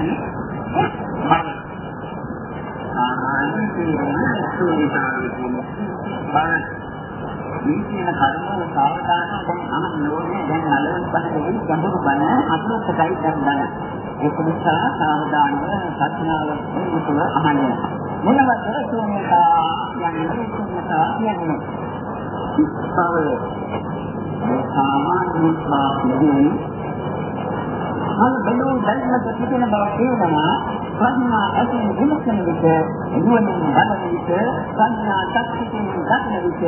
කියන්නේ. මම සාමාන්‍ය කියන සූනිතාවේ කියන බලන්න. මේ කියන කර්මෝ සාවධානව දැන් අහන්න ඕනේ. දැන් අලවස් පහදෙවි ගැඹුරු බණ අතුලටයි දැන් බලන්න. ඒක නිසා සාවධානව සත්‍යාව මුතුල අහන්න. මොනවද සූනිතා කියන්නේ සූනිතා කියන්නේ. ඉස්සාවේ සාමාන්‍ය ස්වාමීන් මම බැලුම් දැල්මක තිබෙන බව තේරෙනවා ප්‍රඥා ඇතින් විමසන විට නුවණින් බලන විට ප්‍රඥා ශක්තියෙන් දක්න විට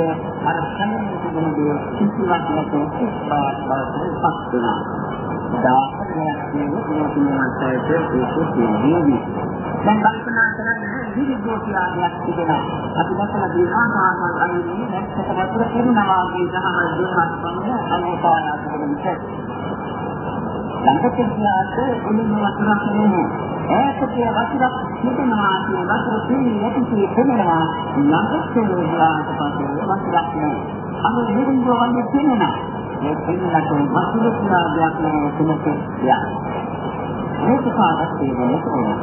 අර සම්මිත තිබෙන දේ කිසිවක් නැතුව ඉස්පාත් බවට පත් වෙනවා. දායකයක් කියන්නේ මොනවද ඒක කියන්නේ. දැන් කල්පනා කරන්නේ විවිධෝතියාවක් තිබෙනවා. අපි දැකලා දිනා ආකාර අයිනේ නැත්නම් වතුර පිරුණා වගේ දහම දුන්නත් පමණ අනෝපායක් වෙන විට ළඟට ගියාට එළින් වතුරක් නෙමෙයි. ඈතට වතුරක් හිතනවා කියන වතුර තියෙන්නේ යටි තේනවා. ළඟට ගියාට පස්සේ වතුරක් නෙමෙයි. අර නිරුංග වගේ තියෙනවා. මේ පින්නකට වතුර කියලා දෙයක් නෙමෙයි කෙනෙක් යා. මේක පාඩක් තියෙනවා.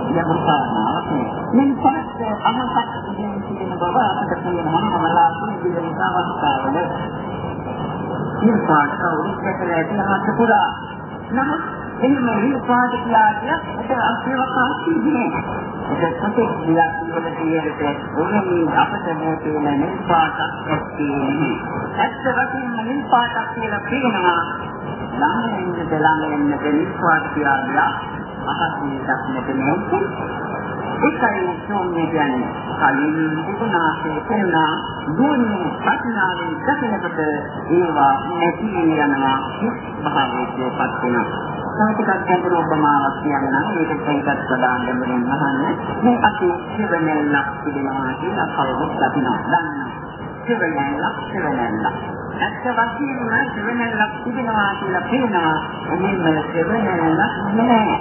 ඉතින් කාරණාවක් නෙමෙයි. මේ පස්ස අමසක් දෙන්න කියන බව අපිට කියනවා මමලාසුන් විදිහට අවස්ථාවල. මේ පාඩක උත්තරය ඇතුළත පුරා නමුත් එහෙම විපාක කියලා ඒක අත්‍යවශ්‍යම සිද්ධිනේ. ඒක කොටේ කියලා කියන දෙයට ඕනෙම අපිට මේ තියෙන නිපාතක් තියෙන්නේ. ඇත්ත වශයෙන්ම නිපාතක් කියලා කියනවා. ළඟින්ද ළඟින්ද නිපාත කියලා අහසින් දක්නට නෙවෙයි. ඒකයි සෝම්‍ය කියන්නේ. කලින් තිබුණාසේ පෙරනා දුන්නේ පටනාවෙන් දැකනකොට ඒවා නැති යනවා භාවයටපත් වෙනවා. සාහිත්‍යයක් ගැඹුරු ඔබමාවක් කියනවා මේක දෙකක් ප්‍රදාන ගැඹුරින් අහන්න මේ අපි ජීවනයක් තිබෙනවා කියලා කවුරුත් දකිනවා. දන්නවා. ජීවනයක් ජීවනයක් ඇත්ත වශයෙන්ම ජීවනයක් තිබෙනවා කියලා කියනවා එන්නේ ජීවනයක් නෙමෙයි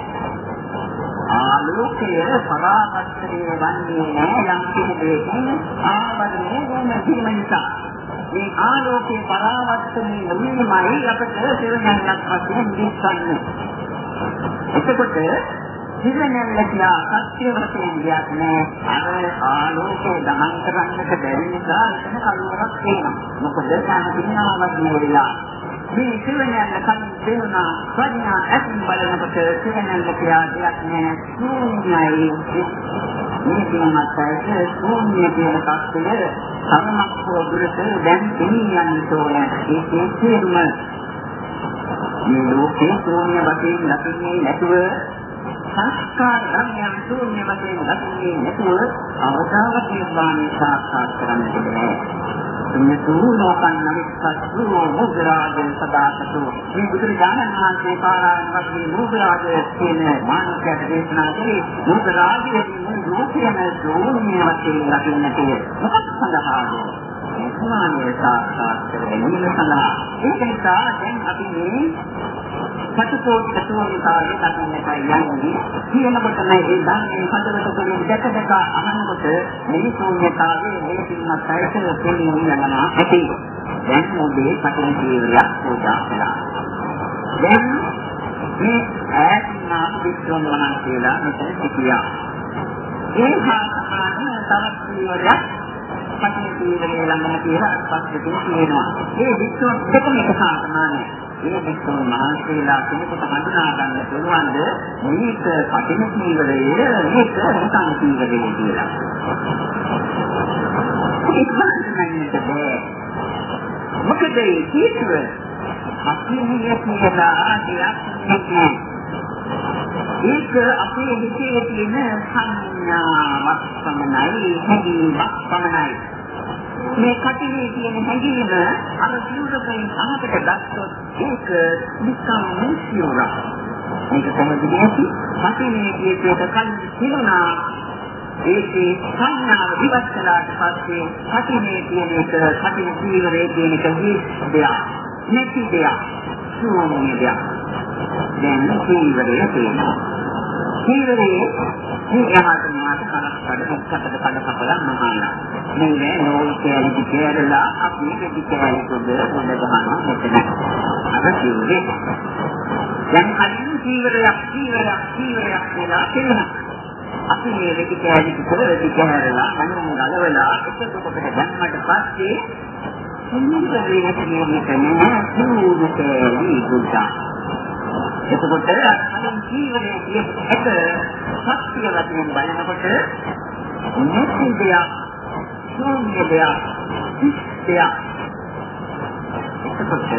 ආලෝකය පරාවර්තනය වන්නේ නැහැ යම් කිසි දෙයකින් ආවරණය වෙන කීම නිසා. මේ ආලෝකේ පරාවර්තනය නොවීමයි අපට සිරණයක් වශයෙන් දිස්සන්නේ එතකොට සිරණයක් කියලා සත්‍ය වශයෙන් දෙයක් නෑ. අර ආලෝකය දහන් කරන්නට බැරි නිසා එතන කලුවරක් වෙනවා මොකද සාහිත්‍යනාවක් නෙවෙලා මේ සිවණයන් කන් දෙනවා ප්‍රඥා ඇතින් බලනකොට සිවණයන් කියලා දෙයක් නෑ ශූන්‍යයි. මේ දිනමත්යේ ශූන්‍ය කියන කස්තය සමමක් දුරට දැන් දෙන්නේ යන්න ඕනේ ඒකේ තේරුම මේ ලෝකේ ශූන්‍ය වශයෙන් ලැබෙන්නේ නැතුව සංස්කාර ධර්මයන් ශූන්‍ය වශයෙන් ලැබෙන්නේ නැතුව අවදාවක නිර්වාණය සාක්ෂාත් කරන්නට බැහැ. නතුලෝකන් නමිස්සතු මුද්‍රාජෙන් සදාකතු මේ බුදුරජාණන් වහන්සේ පාරායන වගේ මුද්‍රාජය කියන මානසික දේශනා කරේ මුද්‍රාජයේ ලෝකයේම දෝණිය වශයෙන් ලකින්නට මොකක් සඳහාද ස්මානීය සාක්ෂාත් කර ගැනීම සඳහා ඒක නිසා දැන් අපි මේ සතුටෝත් සතුටෝතාවේ දකින්නටයි යන්නේ. කියනකොට මේ ඒ ධර්මයේ හදවත තුළින් දැක දැක අහනකොට මේ ශූන්‍යතාවයේ මේ පින්වත් අයට තේරුම් යනවා ඇති දැන් මොදේ පටන් ජීවිතයක් පූජා කළා. දැන් මේ ඈත්නා විශ්වම වහන්සේලා මෙතන සිටියා. ඒ හා සමාන තවත් ජීවිතයක් පටන් ජීවිතේ ළඟම කියලා පස්සේ තියෙනවා. ඒ විශ්ව දෙකම එක සමානයි මේ විස්තර මහන්සියලා කෙනෙකුට හඳුනා ගන්න පුළුවන්ද මේක කටින ජීවරය මේක නිකන් ජීවරය කියලා. ඒක මන්නන්නට බෑ. මොකද හේතුව අපේ කියලා දෙයක් නෙමෙයි. ඒක අපේ හිතේ තියෙන සංඥාවක් පමණයි හැඟීමක් පමණයි. මේ කටිනේ තියෙන හැඟීම අර සිවුරකින් අහකට ගත්තොත් ඒක නිකම් මිසියුරක්. මේක කොහොමද කියන්නේ? කටිනේ කියේට කන් සිලුණා ඒකේ සංඥාව ඉවත් කළාට පස්සේ කටිනේ කියන එක කටින ජීවරේ කියන එක දෙයක්. නැති දෙයක්. ශූන්‍ය දෙයක්. දැන් ජීවරය තියෙනවා. ජීවරේ මේ යහත මාත කරක් කඩ කඩ කඩ කපලා මහාලා. මේ නේ නෝල් කැලි කියලා අපි දෙවි කැලි පොද පොද ගහනවා මෙතන. අර ජීවරේ දැන් කලින් ජීවිතයක් ජීවිතයක් ජීවිතයක් කියලා කියනවා. අපි මේ වෙදි කෑලි කිව්ව වෙදි කෑරලා අනුන් ගලවලා එකකට දැම්මට පස්සේ මුලින්ම වේගයෙන් කරනවා සූදු කෑලි ගුඩා. එතකොට කලින් ජීවිතයේ කියපු එක සත්‍ය වශයෙන් බලනකොට නැති දෙයක් ශූන්‍ය දෙයක් දෙයක් එතකොට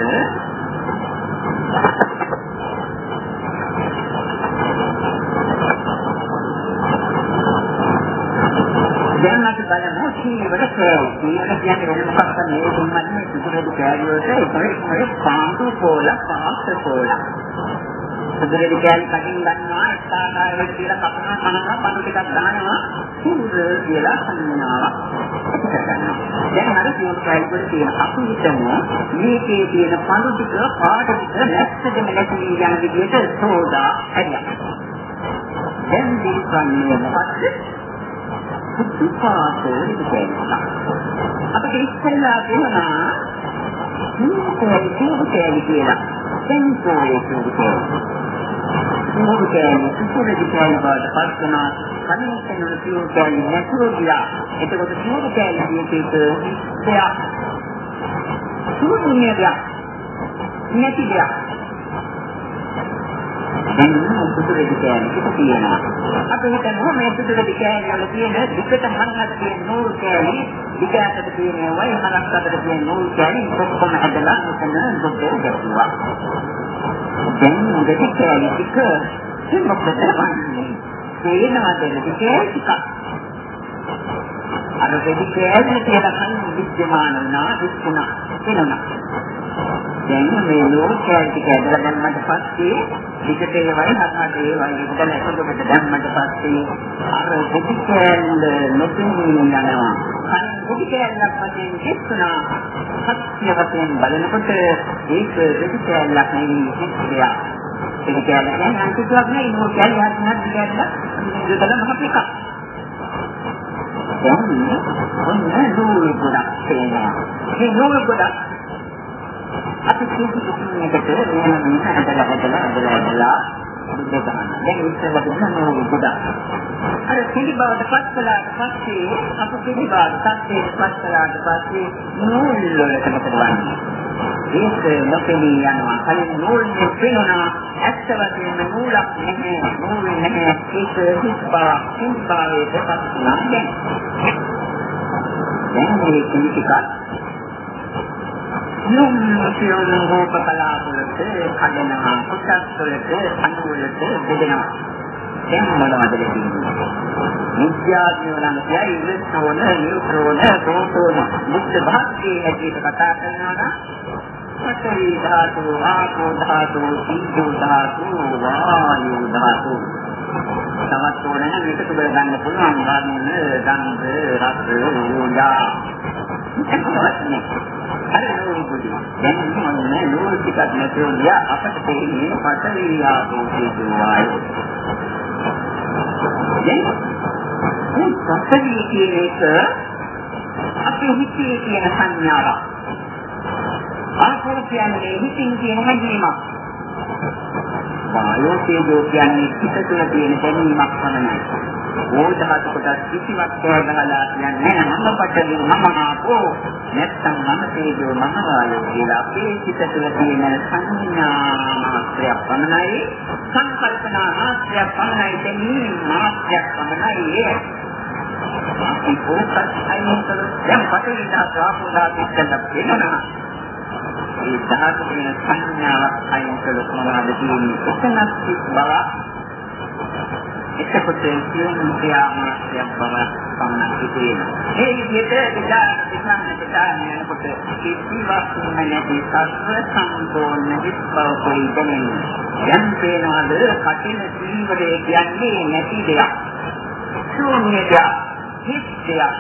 දැන් අපි බලමු සීවර කෑව. සීවර කියන්නේ වෙන මොකක්ද නෙවෙයි තුන්මන්නේ සුදුරෙදි කෑලියට ඒකේ පාන්දු පොල පාස්ස පොල. සුදුරෙදි කෑලි කටින් ගන්නවා එක්තාකාරයට කියලා කපනවා කනවා පඳු ටිකක් දානවා සූර කියලා සංඥාවක් දැන් අර සියලු කෑලි වල තියෙන අපි හිතමු මේකේ තියෙන පඳු ටික පාට ටික නැස්සෙම නැති යන විදිහට සෝදා හැදියා. දැන් දිස්වන්නේ මොකක්ද? සුපාසෝ කියනවා. අපිට ඉස්සෙල්ලා කියනවා මේකේ තියෙන කියලා. සෙන්සෝරේ කියනවා. මොකද සුපුරේ කියන බාට පස්සනා කනින් කියන කියන නැතුව ගියා. එතකොට සුපුර කියන කීපේ දෙයක්. සුපුරේ දෙයක්. නැති දෙයක්. දැන් සුපුරේ කියන්නේ තියෙනවා. අපි හිතනවා මේ සුපුරේ කියන්නේ වල තියෙන දුකට මනහක් තියෙන නූල් කෑලි, විකාශයට තියෙන වයි මනක් අතර තියෙන නූල් කෑලි ඔක්කොම ඇදලා මෙතන දුකේ ගැටුවා. දැන් දෙක කෑලි ටික මොකද කරන්නේ? තේනවද ටික අර දෙවි කෑල්ල කියලා කන්නේ විද්‍යමාන වුණා දුක්ුණා වෙනවා. දැන් මේ ලෝකයන් ටික ඇදලා දැම්මට පස්සේ විකට ඒවයි හතරට ඒවයි විතර එකකට දැම්මට පස්සේ අර දෙවි කෑල්ල නොපෙනී යනවා. කලින් දෙවි කෑල්ලක් වශයෙන් කිව්ුණා සත්‍ය වශයෙන් බලනකොට ඒක දෙවි කෑල්ලක් නෙවෙයි සිත්තියක්. දෙවි කෑල්ල කියන්නේ අන්තිමට නෙවෙයි නෝ කෑල්ල හත්නක් දිගට දෙකම මහත් එකක්. දැන් ඔන්න නූල් ගොඩක් තියෙනවා. මේ නූල් ගොඩක් අපි කිසි කෙනෙකුට වෙන මේක හදලා හදලා හදලා හදලා බුද්ධ ගන්න. දැන් ඉස්සෙල්ලා දුන්න නූල් ගොඩක්. අර පිළිබවට පත් කළාට පස්සේ අප පිළිබවට සත්‍යයට පත් කළාට පස්සේ නූල් වලට මොකද වන්නේ? ඒක නොපෙනී යනවා. කලින් නූල් පෙනුණා ඇත්ත වශයෙන්ම නූලක් නැහැ. නූල් නැහැ. ඒක හිස්පා හිස්පාවේ දෙපත් නැහැ. දැන් මේ කිසිකක් යොම් කියන රූප කලාපවලට කඩනවා කුසස් වලට අනුවලට බෙදෙනවා දැන් මොනවද කියන්නේ විද්‍යාඥයෝ නම් කියයි ඉලෙක්ට්‍රෝන නියුට්‍රෝන ප්‍රෝටෝන මුක්ත භාගයේ හැටියට කතා කරනවා නම් පඨවි ධාතු ආපෝ ධාතු තීජෝ ධාතු වායු ධාතු තවත් ඕනනම් මේක තුබ ගන්න පුළුවන් වර්ණ ගන්ධ රස යෝදා අර නෝයි බුදි දැන් මොන්නේ නෝයි ටිකක් නැතුව ගියා අපට තේින්නේ පඨවි ආපෝ තීජෝ වායු දැන් මේ පඨවි කියන එක අපේ හිතේ තියෙන සංඥාවක් ආපෝ කියන්නේ හිතින් කියන හැඟීමක් වායෝ තේජෝ කියන්නේ හිත තුළ තියෙන දැනීමක් පමණයි. ඕධාතු කොටස් කිසිවක් හොයගලා කියන්නේ මම පටලි මම ආපෝ නැත්තම් මම තේජෝ මම වායෝ කියලා අපේ හිත තුළ තියෙන සංඥා මාත්‍රයක් පමණයි සංකල්පනා මාත්‍රයක් පමණයි දැනීම මාත්‍රයක් පමණයි අපි පොරත් අයින් කළොත් දැන් පටලි දාපු දාපු වෙනවා ඒ ධාතු වෙන සංඥාවක් අයින් කළොත් මොනවද තියෙන්නේ? එතනක් සිත් බව එතකොට කියන ක්‍රියාමාත්‍යක් බව පමණක් තියෙනවා. ඒ විදිහට විචාර විඥාන විචාරණයකට කිසිවක් නැති සත්‍ය සම්පූර්ණ විස්බව කොයි දැනෙන්නේ. යම් තේනවාද කටින ජීවරය කියන්නේ නැති දෙයක්. ශූන්‍ය දෙයක්. හිස් දෙයක්.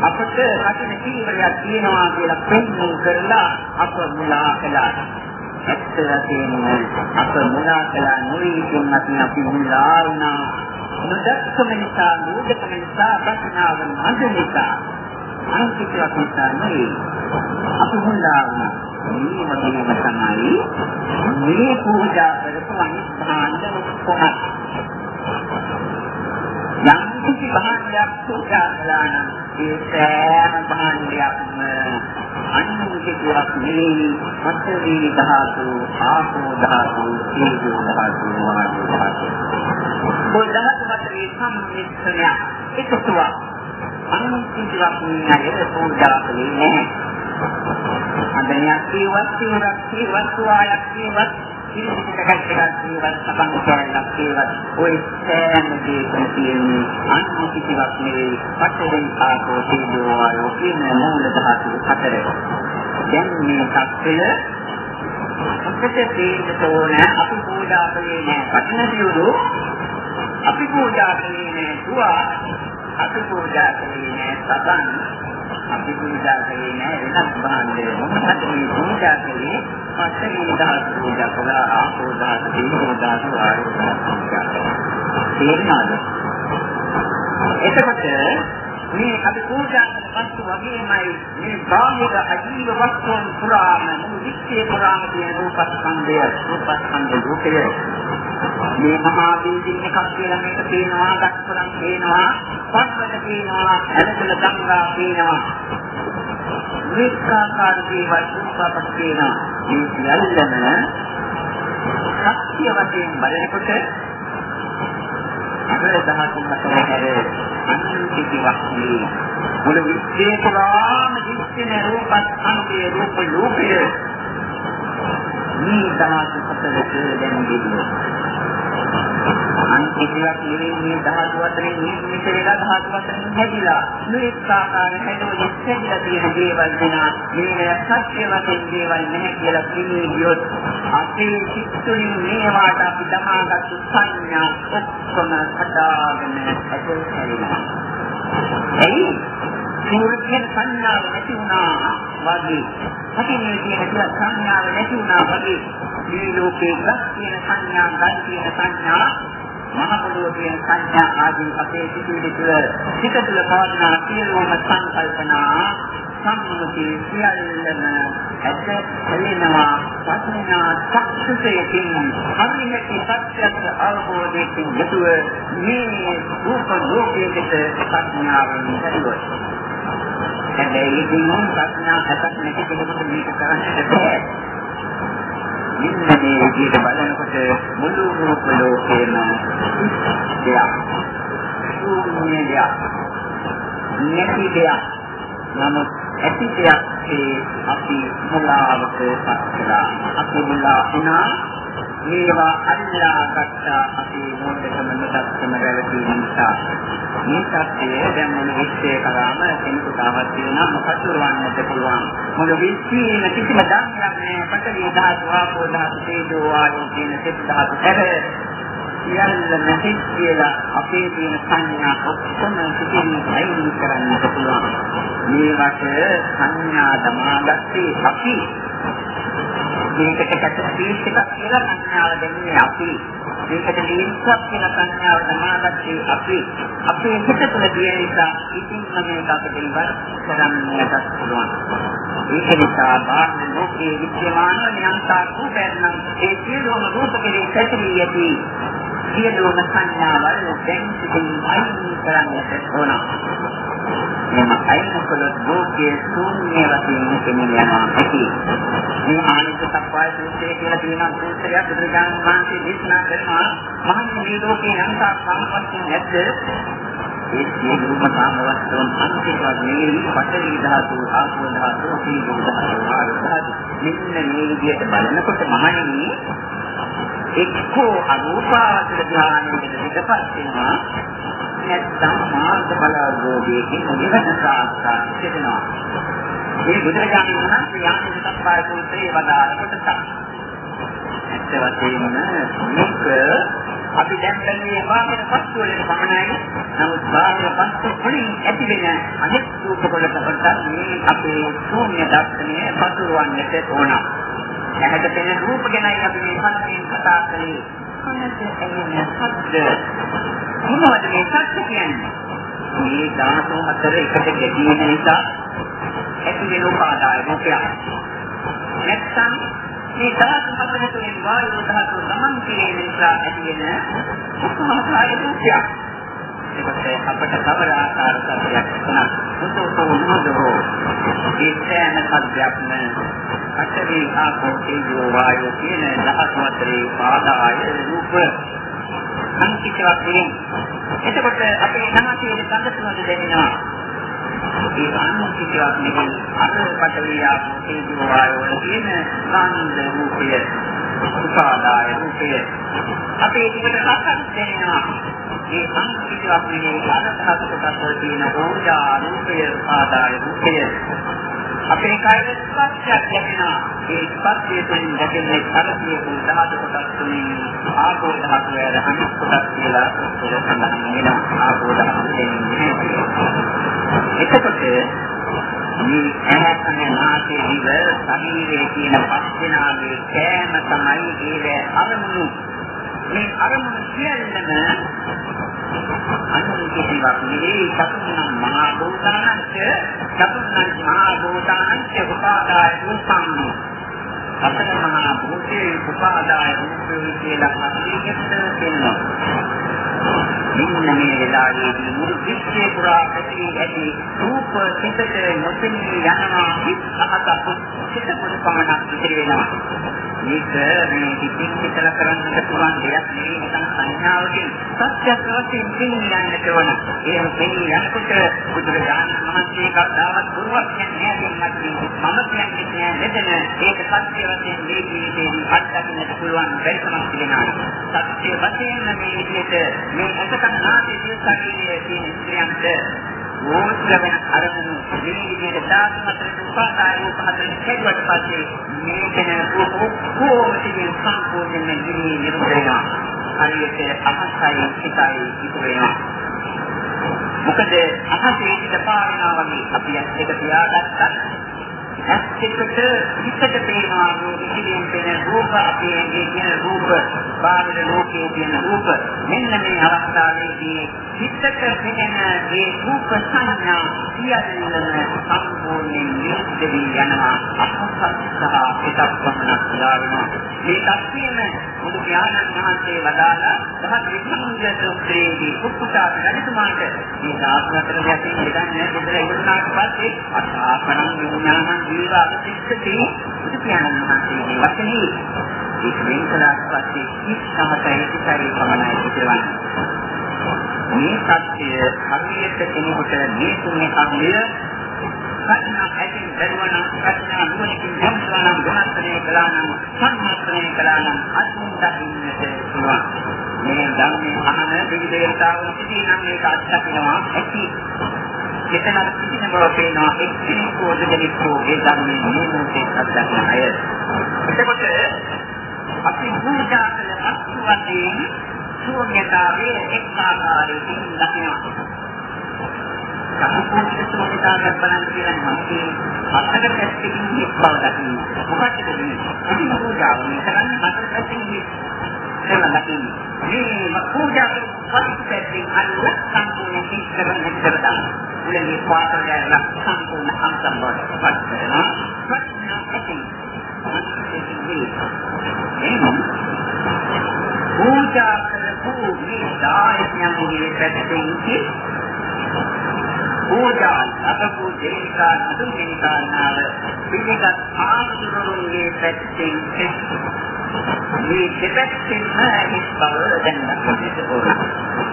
අපට කටින ජීවරයක් තියෙනවා කියලා පෙන්වන්න කරලා අප මුලා කළා. ඇත්ත වශයෙන්ම අප මුලා කළා නෙවෙයි කියන්නත් අපි මුලා වුණා. නොදක්කම නිසා, නෝදකම නිසා, බස්නාව මන්ද නිසා. අනිත්‍යයක් නිසා නෙවෙයි. අපි හොඳාම මේ වගේම තමයි මේ පූජා කරපු අනිත්‍යංග කොහොමද? යම් කිසි භාණ්ඩයක් පූජා කළා නම් ඒ සෑම භාණ්ඩයක්ම අනිත්‍යයක් නෙවෙයි පතරී ධාතු, ආපෝ ධාතු, තේජෝ ධාතු, වායු ධාතු. පොඩ්ඩක් මතේ සම්මිශ්‍රණය එකතුවක් අනිත්‍යයක් නෙවෙයි පූජා කළේ නැහැ. අදණයක් කියවත් කියවත් කියවත් වායක් කියවත් කිසිසකටවත් කියවත් සබන් කරන්නක් කියවත් ඔය සෑම දෙයක්ම තියෙන්නේ අන්න කිසිවක් නෙවෙයි පතරෙන් ආපෝ තේජෝ වායෝ කියන මූල ධාතු හතර. දැන් මේ සත්‍යය අපිට තේරෙන්න ඕන අපි පූජා කළේ නෑ පටින දියුරු අපි පූජා කළේ නෑ දුවා අපි පූජා කළේ නෑ සබන් අපි පූජා කළේ නෑ වෙනත් භාණ්ඩය මොකද මේ පූජා කළේ? පස්සේ දහස් පූජා කළා ආපෝ දහස් දීපෝ දහස් ආරෝ දහස් පූජා කළා. තේරෙනවද එතකොට මේ අපි පූජා කරන වස්තු වගේමයි මේ බාහිර අජීව වස්තුන් පුරාම මුළු විශ්වයේ පුරාම තියෙන රූපස්කන්ධය රූපස්කන්ධ රූපය. මේ මහා බීජින් එකක් කියලා මේක පේනවා දක්වලන් පේනවා පස්වත පේනවා ඇලකල ගංගා පේනවා. විස්කාකාර දේවල් රූපපත් පේනවා. මේ සියල්ලම සත්‍ය වශයෙන් බලනකොට අර දහතුන් හතර හැර අන්තිමක් නෙවෙයි මුළු විශ්වයේ පුරාම දිස්සින රූපස්කන්ධය රූප ලෝකය මේ දහතු හතරට දැන් දෙන්නේ අන්තිමයක් නෙවෙයි මේ ධාතු අතරින් මේ මෙතනලා ධාතු අතරින් හැදිලා මේ ආකාර හැදෝලි හැදිලා තියෙන දේවල් දෙනා මේ සත්‍ය වශයෙන් දේවල් නැහැ කියලා කියන්නේ ගියොත් අපේ චිත්තුලින් මේවාට අපි දමාගත්තු සංඥා ඔක්කොම හදාගෙන අදල් හැදෙනවා එයි? සූර්යයන් සංඥාව නැති වුණා වගේ අපිනේ තියෙන සංඥාව නැති වුණා වගේ මේ ලෝකේ ගස් කියන සංඥා ගස් කියන සංඥා මහ පොළොව කියන සංඥා ආදී අපේ සිතුවිලි තුළ සිත තුළ පවතින සියලුම සංකල්පනා සම්මුතිය සියල්ලම ඇද හැලෙනවා වටිනා චක්ෂුසයකින් හරියට සත්‍යත් අවබෝධයෙන් යුතුව මේ රූප ලෝකයකට සංඥාවෙන් හැදුවා. හැබැයි ඉතින් ප්‍රඥා හතක් නැති කෙනෙකුට මේක කරන්න බැහැ. මෙන්න මේ විදිහට බලනකොට මුළු රූප ලෝකේම දෙයක්. ශූන්‍ය දෙයක්. නැති දෙයක්. නමුත් ඇති දෙයක් ඒ අපි මුලාවට පත් කළා. අපි මුලා වුණා. මේවා අල්ලා ගත්තා අපි මොකටම නොදක්කම රැවටීම නිසා. මේ සත්‍යය දැන් මොන විශ්ේ කරාම කෙනෙකුට අවශ්‍ය වෙන මොකද වන්නට පුළුවන්? මොන විශ්ීම කිසිම ධර්මයක් නෑ පටවි ධාතු ආපෝ ධාතු තේජෝ වායෝ කියන සෙත් ධාතු හැර සියල්ල නැති කියලා අපේ තියෙන සංඥා ඔක්කොම සිතින් අයින් කරන්නට පුළුවන්. මේවට සංඥා දමාගත්තේ අපි. මේකට කට පීස් එකක් කියලා සංඥාව දෙන්නේ අපි. මේකට ලීන්ස්ක් කියලා සංඥාව දමාගත්තේ අපි. අපේ හිත තුළ තියෙන නිසා ඉතින් මේක අපිට ඉවත් කරන්නට පුළුවන්. ඒක නිසා බාහිර ලෝකයේ විද්‍යමාන නියන්තා රූපයන් ඒ සියලුම රූප කෙරෙහි පැතිරී ඇති සියලුම සංඥාවල් දැන් සිටින් අයින් කරන්නට ඕන. මෙම අයින් කළොත් ලෝකයේ ශූන්‍ය වශයෙන් නිකෙමියනවා ඇති. මේ ආනිත සප්පාය සූත්‍රය කියලා තියෙන සූත්‍රයක් බුදුරජාණන් වහන්සේ දේශනා කරනවා මහන්නේ මේ ලෝකේ අන්තා සම්පත්තිය නැද්ද? ඒ සියලුම සාමවස්තුන් අන්තිමවත් නෙවෙයි පඨවි ධාතු, ආපෝ ධාතු, තීජෝ ධාතු, වායු ධාතු. මෙන්න මේ විදිහට බලනකොට මහණෙනි එක්කෝ අරූපාවචර ධානයකට පිටපත් වෙනවා නැත්නම් මාර්ග බලාගෝධයකින් නිවන සාක්ෂාත් කරනවා. මේ බුදුරජාණන් වහන්සේ යාමේ සම්පාය සූත්‍රයේ වදාළ කොටසක්. ඇත්ත වශයෙන්ම මේක අපි දැන් බැලුවේ බාහිර වස්තු වලින් පමණයි. නමුත් බාහිර වස්තු වලින් ඇතිවෙන අනෙක් රූප කොටස කොටස් මේ අපේ ශූන්‍ය දර්ශනය පසුරවන්නට ඕන. ඇහැට පෙනෙන රූප ගැනයි අපි මේ කලින් කතා කළේ. ඇහෙන ශබ්ද මොනවද මේ සත්‍ය කියන්නේ? මේ ධාතු හතර එකට ගැටීම නිසා ඇති වෙන උපාදාය රූපයක්. නැත්නම් මේ ධාතු හතර තුළින් වායු ධාතු ගමන් කිරීම නිසා ඇති වෙන උපාදාය රූපයක්. ඒකට අපට කවර ආකාර සත්‍යයක් තුනක් මුතෝ මොනදෝ ඒ සෑම සත්‍යයක්ම අටවි ආපෝ තේජෝ වායෝ කියන ධාතු හතරේ උපාදාය රූප සංකීර්ණයක් වෙන. එතකොට අපේ සමාධියේ සංගතනවද දැනෙනවා. ඒ සංකීර්ණයක් නෙවෙයි අර පටවියා තේජෝ වායෝ වල තියෙන ස්කන්ධ රූපය උපාදාය රූපය. අපේ ටිකට රසක් දැනෙනවා. ඒ සංකීර්ණයක් නෙවෙයි අර ධාතු කොටස් වල තියෙන ඕජා රූපය උපාදාය රූපය. අපේ කායයේ ස්පර්ශයක් ලැබෙනවා. ඒ ස්පර්ශය තුළින් දැකෙන්නේ අරතිය වූ ධාතු කොටස් තුලින් ආපෝ ධාතු වල අනිත් කොටස් කියලා කියලා සඳහන් වෙනවා. ආපෝ ධාතු දෙන්නේ. එතකොට මේ ඇහැකන නාසයේ දිව ශරීරයේ තියෙන පස්දෙනාගේ කෑම තමයි ඒවේ අරමුණු. මේ අරමුණු සියල්ලම අනුකීතිවක් නෙවෙයි චතුර්ණම් මහා භූතානංච චතුර්ණම් මහා භූතානංච උපාදාය රූපං සතර මහා භූතේ උපාදාය රූපේ කියලා හදිසියට කියනවා මෙන්න මේ වෙලාවේදී මුළු විශ්වය පුරා පැතිරී ඇති රූප සිතට නොපෙනී යනවා හිත් අහතක් සිත පොඩි පමණක් ඉතිරි වෙනවා මේක මේ පිටින් හිතලා කරන්නට පුළුවන් දෙයක් නෙවෙයි නිකන් සංඥාවකින් සත්‍යයක් වශයෙන් දෙන්නේ යන්නට ඕන. එහෙම දෙන්නේ යනකොට බුදුරජාණන් වහන්සේ කතාවක් දුරවක් කියන්නේ නැහැ මම කියන්නේ නෑ මෙතන ඒක සත්‍ය වශයෙන් මේ ජීවිතේදී අත්දකින්නට පුළුවන් බැරිකමක් තිබෙනවා. සත්‍ය වශයෙන් මේ විදිහට මේ අසකන් නාටි දියසකීයේ තියෙන ඉන්ද්‍රියන්ට ඕන වෙන අරමුණු මේ විදිහට ධාතු හතර උපාදාය රූප හතර හේතුවට පස්සේ මේකන රූප ඔක්කොම තිබෙන සම්පූර්ණයෙන්ම නිවි නිරුද්ධ වෙනවා. හරියට අහසයි හිතයි ඉතුරු වෙනවා. මොකද අහසේ හිත පාවෙනවා වගේ අපි ඇස් දෙක පියාගත්තා ඇස් දෙකට හිතට පේනවා මේ ඉතිරියෙන් පේන රූප අපේ කියන රූප බාහිර ලෝකයේ තියෙන රූප. මෙන්න මේ අවස්ථාවේදී හිතට පෙනෙන මේ රූප සංඥා සියල්ලම සම්පූර්ණයෙන් නිරුද්ධ වී යනවා. අසස්සහ පිටක් වමනක් දානවා. මේ තත්ත්වයේම බුදු ඥානන් වහන්සේ වදාලා තවත් විසංග සූත්‍රයේදී කුක්කුටා රජතුමාට මේ ධාතු අතර යටින් ඉඳන් බුදුර ඉවරනාට පස්සේ අසාපරං විඥානං ජීවා ප්‍රතික්ෂති බුදු පියාණන් වහන්සේගේ වචනේ ඒක වෙන කළාට පස්සේ ඉස්සමතයි ඉස්සරේ පමණයි ඉතිරවන්නේ. මේ සත්‍ය හරියට කෙනෙකුට මේ තුනේ කම්ලිය ප්‍රඥා ඇතින් දරුවනම් ප්‍රඥා නුවණකින් යම්සවනම් ගුණස්තරේ කළානම් සම්මාස්තරේ කළානම් අත්මුන් දකින්නට පුළුවන්. මේ ධර්මයේ අහන විවිධ දේවතාවුන් සිටිනම් මේක අත්දකින්නවා ඇති මෙතන සිටින බව පේනවා එක්කෙනෙකු දෙදෙනෙකු ඒ ධර්මයේ නියමයෙන් අත්දකින අය. එතකොට අපි පූජා කළ වස්තු වශයෙන් ශූන්‍යතාවයේ එක් ආකාරයකින් දකිනවා. සම්පූර්ණ ශූන්‍යතාවයක් බලන්න කියලා මම අතට පැත්තකින් එක් බව දකින්න. මොකක්ද මේ? අපි පූජාව කරන්නේ අතට පැත්තකින් එක් දකින්න. මේ පූජා පරිපැත්තෙන් අල්ල සම්පූර්ණ ඉස්සරහ කරලා උලේ පාතලයන් සම්පූර්ණ අන්තම්බර පත් කරනවා. ප්‍රශ්න ඇති. එහෙනම් පූජා කරපු මේ දායකයන්ගේ පැත්තෙන් පූජා අපපු දේනිකා නතු දේනිකා නාල පිළිගත් ආසුරුන්ගේ පැත්තෙන් මේ දෙපැත්තෙන්ම හිස් බව දැනගන්නට ඕන.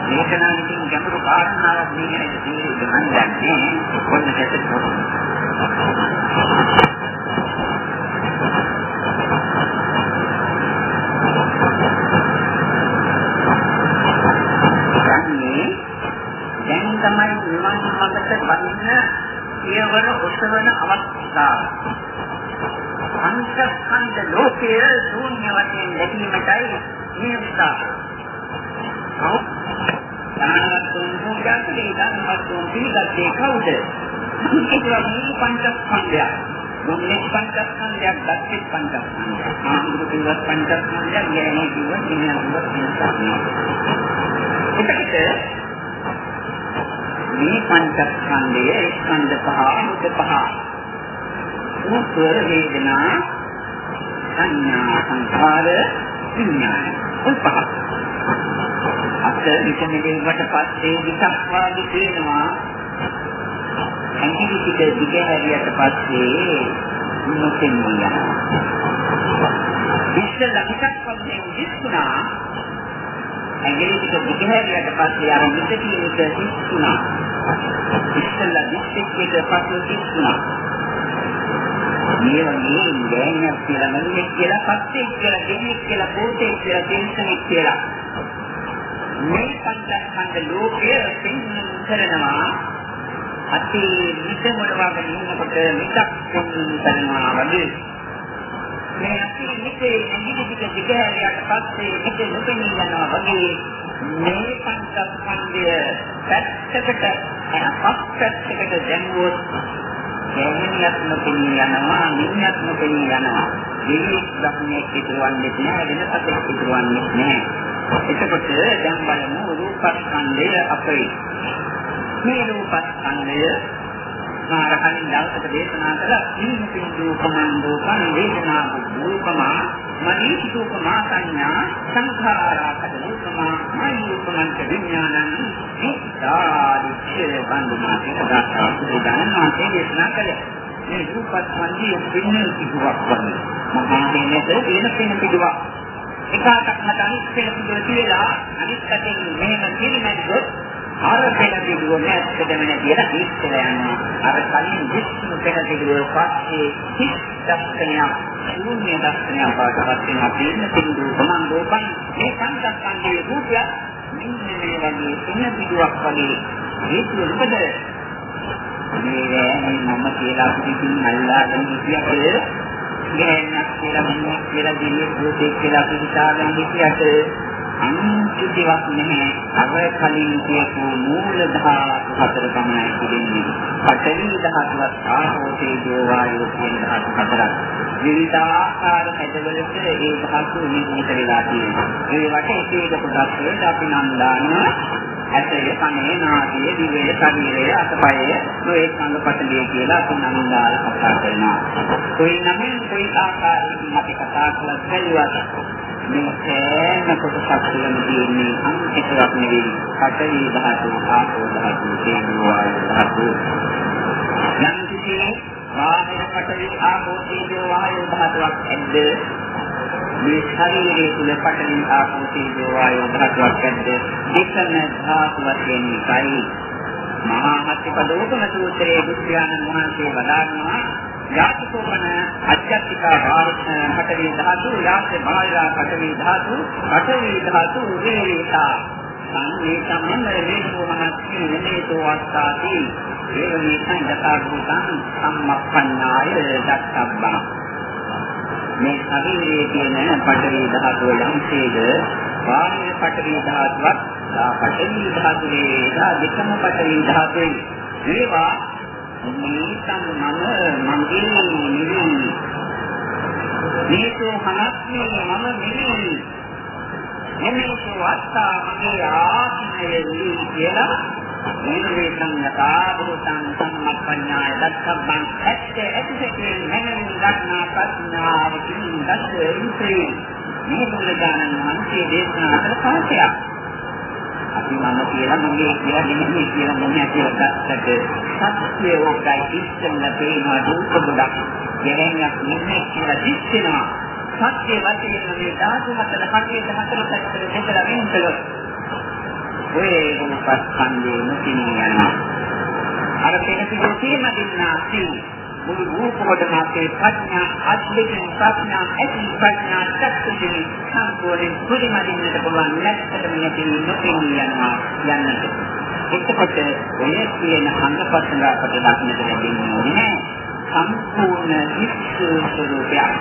මේක නම් ඉතින් ගැඹුරු කාරණාවක් නෙවෙයි ඉතින් මම දන්නේ කොන්න දෙයක් තමයි නිවන් මාර්ගයට වදින්න පියවර ඔසවන අවස්ථාව. පංචස්කන්ධ ලෝකයේ ශූන්‍ය වශයෙන් දැකීමටයි මේ උත්සාහ. ඥානවත්තුන් මුගන්ති ධර්මවත්තුන් පිළිගත්තේ කවුද? ඒක මේ පංචස්කන්ධය. මොන්නේ පංචස්කන්ධයක් දැක්කේ පංචස්කන්ධය. ආන්දර පිළිවෙත් පංචස්කන්ධයක් ගෑනේ කිව්වොත් ඉන්නේ අනුවත් පංචස්කන්ධය. එතකොට මේ පංචස්කන්ධය ස්කන්ධ පහ මුද පහ. රූප වේදනා සංඥා සංඛාර විඥාන උපහ. අත විතන දෙවට පස්සේ විතක් වාගේ තියෙනවා. ඇඟිලි ටික දිග හැරියට පස්සේ මොකෙන් යනවා. ඉස්සෙල්ලා විතක් වගේ දිස්ුණා ඇඟිලි ටික දිගහැරියට පස්සේ අර මිට කියන එක හිස්ුණා. ඉස්සෙල්ලා දිස්සෙක්ට පස්සේ හිස්ුණා. මේ වගේ ගෑණියක් කියලා මල්ලෙක් කියලා පස්සේ කියලා දෙවියෙක් කියලා පොතේ කියලා දෙන්සෙක් කියලා මේ පංචස්කන්ධ ලෝකය පින්නම් කරනවා අති මිට මොඩවගෙන ඉන්නකොට මිටක් කරනවා වගේ මේ අති මිටේ ඇඟිලි ටික දිගහැරියට පස්සේ මිට නොපෙනී යනවා වගේ මේ පංචස්කන්ධය පැත්තකට අපස්සකට දැමුවොත් දෙවියන්වත් නොපෙනී යනවා නින්නත් නොපෙනී යනවා දෙවියෙක් ධර්මයේ ඉදිරවන්නේ නැහැ වෙන සතෙක් ඉදිරවන්නේ නැහැ. එතකොට දැන් බලමු රූපස්කන්ධය අපේ. මේ රූපස්කන්ධය මාර කලින් දවසක දේශනා කළා. සීන පින්දුපමන් රූපං වේදනා රූපමා මනී රූපමා සංඥා සංඛාරාකට රූපමා මනී රූපමන්ත විඥානං විස්සාදිච්ඡේ බන්දුමා කියලා සුදානන්සේ දේශනා කළා. මේ රූපස්කන්ධය පින්න පිටුවක් වගේ මහා දෙන්නට වෙන පින්න පිටුවක්? එකකට මත අනිත් පින්න පිටුව කියලා අනිත් පැත්තෙන් මෙහෙම කිරිමැද්දොත් අර පෙන පිටුව නැත්තටම නැතිලා ඉස්සර යනවා. අර කලින් විශ්ව පෙන පිටුව පස්සේ හිස් දක්ෂණයක් ශූන්‍ය දක්ෂණයක් බවටපත් වෙනවා. පින්න පිටුව සමන් රූපන් මේ සංකප්පන්ගේ රූපය මෙන්න මේ වගේ පෙන පිටුවක් වගේ හේතුව මොකද? මේ මම කියලා පිටින් අල්ලාගෙන හිටියට ගෑනක් කියලා මම කියලා දිනේ පුතෙක් කියලා පිටාගෙන හිටියට අන්තිමවත් නැහැ. අර කලින් කියපු මූල ධාතු හතර තමයි තිබෙන්නේ. පඨවි ධාතුවත් ආපෝ තේජෝ වායෝ කියන ධාතු හතරක්. විවිධාකාර හැඩවලට ඒ ධාතු නිර්මිත වෙලා තියෙනවා. ඒ වට එක එක කොටස් වලට අපි නම් දානවා. ඇටය කනේ නාසය දිවේ ශරීරය අතපය මේ සංගපතලිය කියලා අපි නම් දාලා කතා කරනවා. කොයි නමින් කොයි ආකාරයකින් අපි කතා කළත් බැලුවත් මේ සෑම කොටසක් තුළම තියෙන්නේ අන් එකක් නෙවෙයි. පඨවි ධාතු, ආපෝ ධාතු, තේජෝ වායු ධාතු. යම් කිසි බාහිර පඨවි ආපෝ තේජෝ වායු ධාතුවක් ඇද්ද? මේ ශරීරයේ තුල පඨවි ආපෝ තේජෝ වායු ධාතුවක් ඇද්ද? දෙකම ධාතු වශයෙන් එකයි. මහා මත්පදෝපම සූත්‍රයේ බුද්ධයන්න් වහන්සේ වදාළනවා යාතිකෝපන අධ්‍යාත්මික පඨවි ධාතු යාසේ බාහිර පඨවි ධාතු පඨවි ධාතු වේලිතා සංවේ සම්මන වේදෝ මහත්ති වෙනේතෝ අස්සාති ඒවමේ සංගතා භූතං සම්මප්පන්නාය දක්ඛබ්බා මේ ශරීරයේ තියෙන පඨවි ධාතුව යම්සේද බාහිර පඨවි ධාතුවත් පඨවි ධාතුවේ දෙකම පඨවි ධාතුවේ. ඒවා මේකම මම මගේ නෙවෙයි. මේකෝ හනස්මේ මම නෙවෙයි. එමේකෝ වත්තා මගේ ආත්මයෙහි කියලා මේ සංයතාවුතං සම්මප්පඤ්ඤාය දක්ඛබ්බං ඇත්ත ඇතිසකේ මනමින් දක්නා ප්‍රඥාවකින් දස්සෙන්නේ මේ බුදුදානන් වහන්සේ දේශනා කළ පාඩයක්. අපි මම කියලා මගේ කියලා දෙන්නේ කියලා මොනවා කියලා ගත්තට සත්‍ය ඕකයි ඉස්සෙල්ල පේනවා දුක ගොඩක්. ගෙරෙන්නක් නෙමෙයි කියලා දිස්සෙනවා. සත්‍ය වශයෙන් මේ ධාතු හතර කටේට හතර පැත්තට දෙකලා වෙනකල ඔය රූපස්කන්ධේ නොකිනිය යනවා. අර පෙන පිටු තේම දින්නා සී මුළු රූප කොටසේ ප්‍රඥා අද්විතිය ප්‍රඥා ඇති ප්‍රඥා චක්කුදී සම්පූර්ණ පුරිමදින්නට පුළුවන් නැත්තටම නැති නොපෙනී යනවා යන්නට. එතකොට ඔය කියන අංගපස්සන අපට දක්නට ලැබෙන්නේ නැහැ. සම්පූර්ණ විශ්ව ස්වરૂපයක්.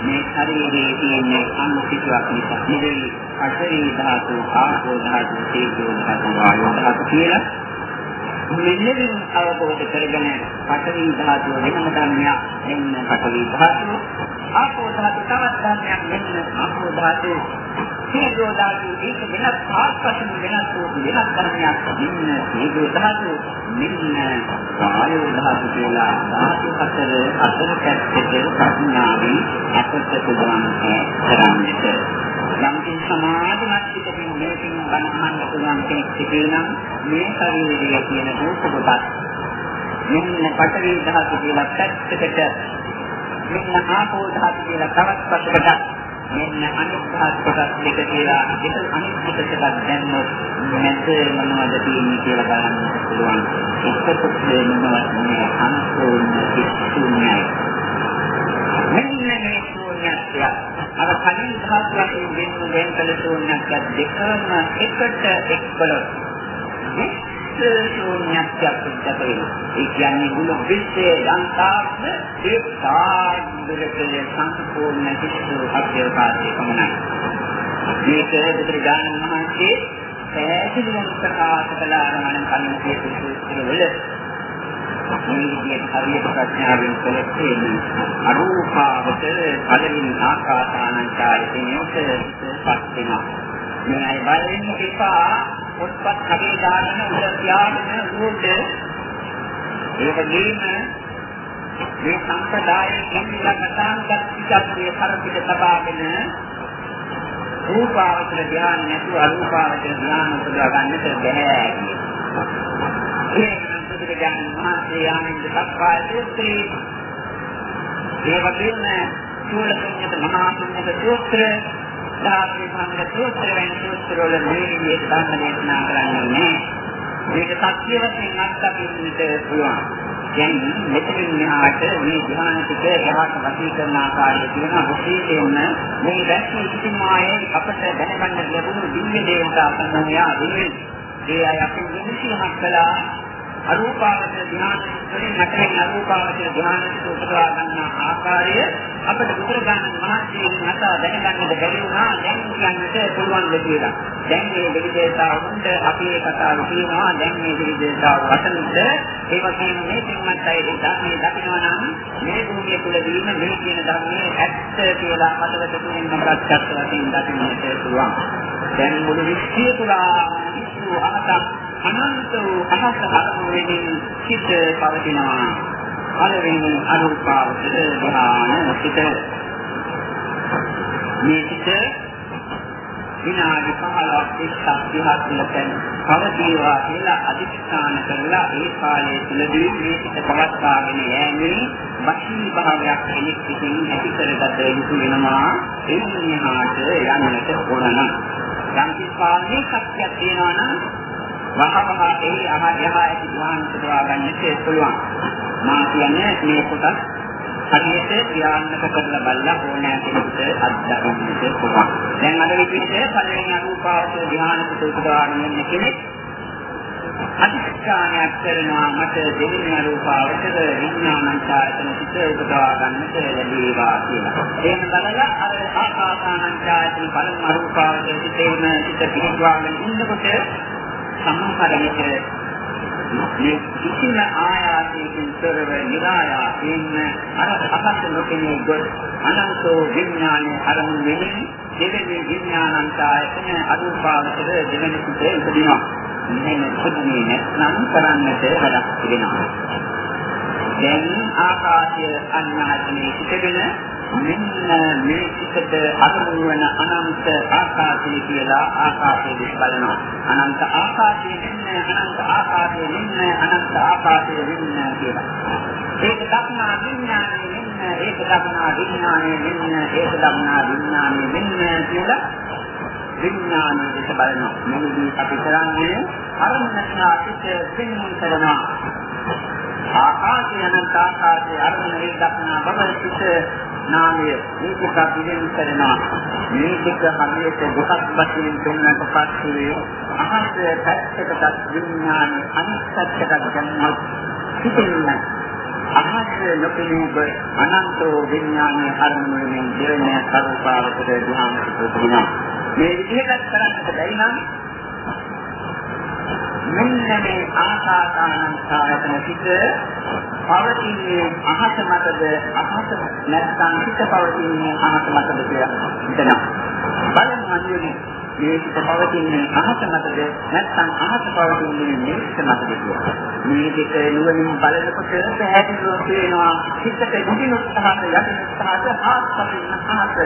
මේ ශරීරයේ තියෙන අංග කිසිවක් නිසා නෙවෙයි අටේ ධාතු, ආපෝ ධාතු, තේජෝ ධාතු, වායෝ ධාතු කියලා මෙලෙසින් අවබෝධ කරගෙන පඨවි ධාතුව වෙනම ධර්මයක් මෙන්න පඨවි ධාතුව. ආපෝ ධාතුව තවත් ධර්මයක් මෙන්න ආපෝ ධාතුව තේජෝ ධාතු ඒක වෙනස් ආස්පසින් වෙනස් වූ වෙනස් ධර්මයක්. මෙන්න තේජෝ ධාතු. මෙන්න වායෝ ධාතු කියලා ධාතු හතර අතර පැත්තට ප්‍රඥාවෙන් අපට පුළුවන් කරන්නට. යම්කින් සමාධිමත් පිටකින් මේකින් බණහන්න පුළුවන් කෙනෙක් සිටිනම් මේ ශරීරය කියන රූප කොටස් මෙන්න පඨවි ධාතු කියලා පැත්තකට මෙන්න ආපෝ ධාතු කියලා තවත් පැත්තකට මෙන්න අනිත්‍යත් කොටස් දෙක කියලා දෙක අනිත් කොටසක් දැම්මොත් මැද මොනවද තියෙන්නේ කියලා බලන්න පුළුවන්. එක්ක කොටසේ මොනවද මේ අනුසෝන කිසිුණයි. මෙන්න මේ ශූන්‍යත්වය අර කලින් ධාතුවකින් වෙන වෙන කළ ශූන්‍යත්වය දෙකම එකට එක්වලොත් ශූන්‍යත්වයක් සිද්ධ වෙනවා. ඒ කියන්නේ මුළු විශ්වයේ යන්තාක්ම ඒ සාධුරකේ සම්පූර්ණ කිසිදු අධ්‍යයනකාරී පමණයි. මේක බුදුරජාණන් වහන්සේ පැහැදිලිවම ප්‍රකාශ කළ අරමණ කලින් කියපු සූත්‍රවල මේ විදිහට හරියට ප්‍රඥාවෙන් කළේ අරූපාවත පළවෙනි ආකාසානං කායතේනොත් පස් වෙනවා. මේ අය බලන්නේ එපා පොත්පත් කඩේ දාගෙන උඩ තියාගෙන උඩ ඒ වගේම මේ සම්ප්‍රදායේ කිම්ලා කතාන්ගත් පිටප්පේ කරපිට තබාගෙන රූපාවචර ධ්‍යාන නැතුව අරූපාවචර ධ්‍යාන උපදවා ගන්නට බැහැ කියන්නේ. ඒ බුදුරජාණන් වහන්සේ ආනන්ද සක්කාය සූත්‍රයේ ඒ වගේම චූලකඤ්ඤත මහා පුණ්‍යක සූත්‍රය ධාතු සංග සූත්‍ර වෙන සූත්‍ර වල මේ විදිහට ධර්ම දේශනා කරන්නේ නැහැ. මේක සත්‍ය වශයෙන් අත්දකින්නට පුළුවන්. දැන් මෙතනින් මෙහාට මේ ධ්‍යාන ටික එහාට වශී කරන ආකාරය කියන විශේෂයෙන්ම මේ දැක්කේ කිසිම ආයේ අපට දැනගන්න ලැබුණු දිව්‍ය දේවතා සම්මෝහය දෙන්නේ. ඒ අය අපි විශ්ීමක් කළා අරූපාවචර ධ්‍යාන වලින් නැත්නම් අරූපාවචර ධ්‍යාන උපදවා ගන්න ආකාරය අපිට බුදුරජාණන් වහන්සේ මත දැනගන්නට බැරි වුණා දැන් කියන්නට පුළුවන් කියලා. දැන් මේ දෙවිදේතාවුන්ට අපි මේ කතාව කියනවා දැන් මේ දෙවිදේතාව වසනට ඒ වගේම මේ පින්වත් අය ධර්මයේ දකිනවා නම් මේ භූමිය තුලදීම මේ කියන ධර්මයේ ඇත්ත කියලා මතවත තුලින් ප්‍රත්‍යක්ෂ වශයෙන් දකින්නට පුළුවන්. දැන් මුළු විශ්වය පුරා විශ්ව අහසක් අනන්ත වූ අහස අරමුණෙන් සිට පවතිනවා. පළවෙනි අනුපාවතර ධ්‍යාන සිට මේ සිට විනාඩි 15ක් 20ක් ලෙසෙන් පවතිනවා කියලා අධිෂ්ඨාන කරලා ඒ කාලය තුලදී මේ සිට පවත්වාගෙන යෑමේ වශී භාවයක් කෙනෙක් විසින් ඇති කරගත යුතු වෙනවා. ඒ නිහාට යන්නට ඕන නම්. යම් කිසි පාලනයක් තියෙනවා නම් වහවහ එහි අහා යහා ඇති ධ්‍යාන සදවා ගන්නට පුළුවන්. මා කියන්නේ මේ කොටස් හරියට ක්‍රියාත්මක කරලා බලලා ඕනෑ කෙනෙකුට අත්දකින්නට පුළුවන්. දැන් අද විදිහට පළවෙනි අරූපාවචර ධ්‍යාන සුදුසුදාගෙන ඉන්න කෙනෙක් අධිෂ්ඨානයක් කරනවා මට දෙවෙනි අරූපාවචර විඥානංචායතන සිත උපදවා ගන්නට ලැබේවා කියලා. එහෙම බලලා අර ආකාසානංචායතන පළමු අරූපාවචර සිතේම සිත පිහිටවාගෙන ඉන්නකොට සම්පරණයට මේ කිසිම ආයාසයකින් තොරව નિરાයාසයෙන්ම අර අපත් නොකෙනේ ගොස් අනන්තෝ විඥානයේ අරමුණු වෙමින් දෙවෙනි විඥානන්තායතන අරූපාවචර දෙවෙනි සුතේ උපදිනවා. මෙන්න සුදුනේ නැත්නම් කරන්නට වැඩක් තිබෙනවා. දැන් ආකාශය අන්නායතනයේ සිටගෙන මෙන්න මේ පිටට අරමුණු වන අනන්ත ආකාශය කියලා ආකාශය දිස් බලනවා. අනන්ත ආකාශය මෙන්න අනන්ත ආකාශය මෙන්න අනන්ත ආකාශය මෙන්න කියලා. ඒක දක්නා විඥානය මෙන්න ඒක දක්නා විඥානය මෙන්න ඒක දක්නා විඥානය මෙන්න කියලා විඥානය දිස් බලනවා. මෙන්නදී අපි කරන්නේ අරමුණට පිට පින්මුන් කරනවා. ආකාශය අනන්ත ආකාශය අරමුණේ දක්නා බව පිට නාමය මේක පිළිගන්න කරනවා මේක හරියට දුකක් වශයෙන් දුන්නට පස්සේ අහස පැත්තකට විඥාන අනිත් පැත්තකට ගන්නොත් සිටින්න. අහස නොපෙනීබ අනන්තෝ විඥානයේ අරමුණෙන් දෙවෙනි කරුපාවකට ධ්‍යාන සිදුවෙනවා මේ විදිහට කරන්නට බැරි නම් මෙන්න මේ ආකාසානං සායතන සිට පවතින්නේ අහස මතද අහස නැත්නම් සිට පවතින්නේ අහස මතද කියලා හිතනවා. බලන්න හඳුනන්නේ මේ සිත පවතින්නේ අහස මතද? නැත්නම් අහස පවතින්නේ මේ සිත මතද කියලා. මේ දෙක නුවණින් බලනකොට පැහැදිලිව පේනවා සිතට දුකින් උත්සාහත යටින් උත්සාහත ආස්පදින අහස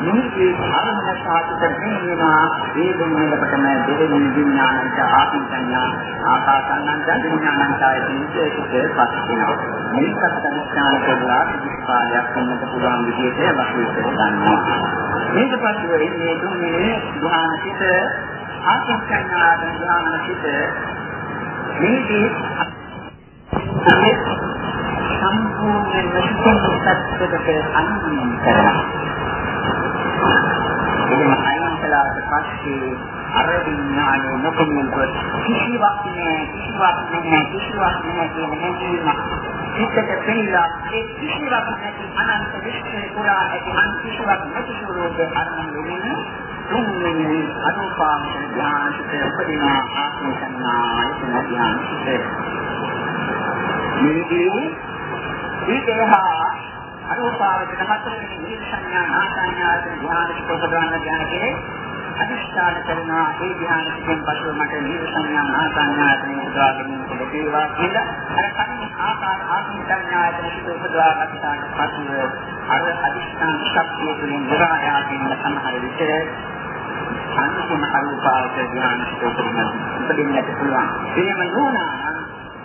නිමිති ආරම්භ සාහිත වෙනවා ඒ දෙන්නකටම දෙවෙනි විඥානන්ත ආත්ම සංඥා ආකාසන්නන්ත විඥානන්ත ආයතනයේ පස් වෙනවා. මේකත් අනිස්ථාන කරලා කාලයක් වෙන්නට පුළුවන් විදිහට වශයෙන් ගන්නවා. මේක පස්සේ මේ තුනේ ධ්‍යානසිත ආත්ම සංඥා ධ්‍යානසිත මේකේ සම්පූර්ණ නැතිවෙන සත්‍යකට අනුමත කරනවා. එහෙම අයින් කළාට පස්සේ අර විඥානයේ නොකමින්ක කිසිවක් නෑ කිසිවක් නෑ කිසිවක් නෑ කියන හැඟීම චිත්තට පෙනිලා ඒ කිසිවක් නැති අනන්ත විශ්වයේ පුරා ඇති අන් කිසිවක් නැති ස්වરૂපේ අරමුණු වෙමින් තුන්වෙනි අනුපාංශ ඥානසිත උපදින ආත්ම සංඥායතන ඥානසිත මේකේ ඊටහා අරූපාවචර හතරවෙනි නිහිත සංඥා ආසඤ්ඤායතන ධ්‍යාන කොටගන්න ඥානකේ අදිෂ්ඨාන කරනවා. ඒ ධ්‍යානකින් පසුව මට නිහිත සංඥා ආසඤ්ඤායතන උදාගෙන ලැබේවා කියලා අර කලින් ආකාර ආත්ම සංඥායතන උපදවා ගන්නට පසුව අර අදිෂ්ඨාන ශක්තිය තුළින් දරායාගෙන සමහර විට අන්තිම අරූපාවචර ධ්‍යානකට උපදින්නට පුළුවන්. එහෙම නොවනා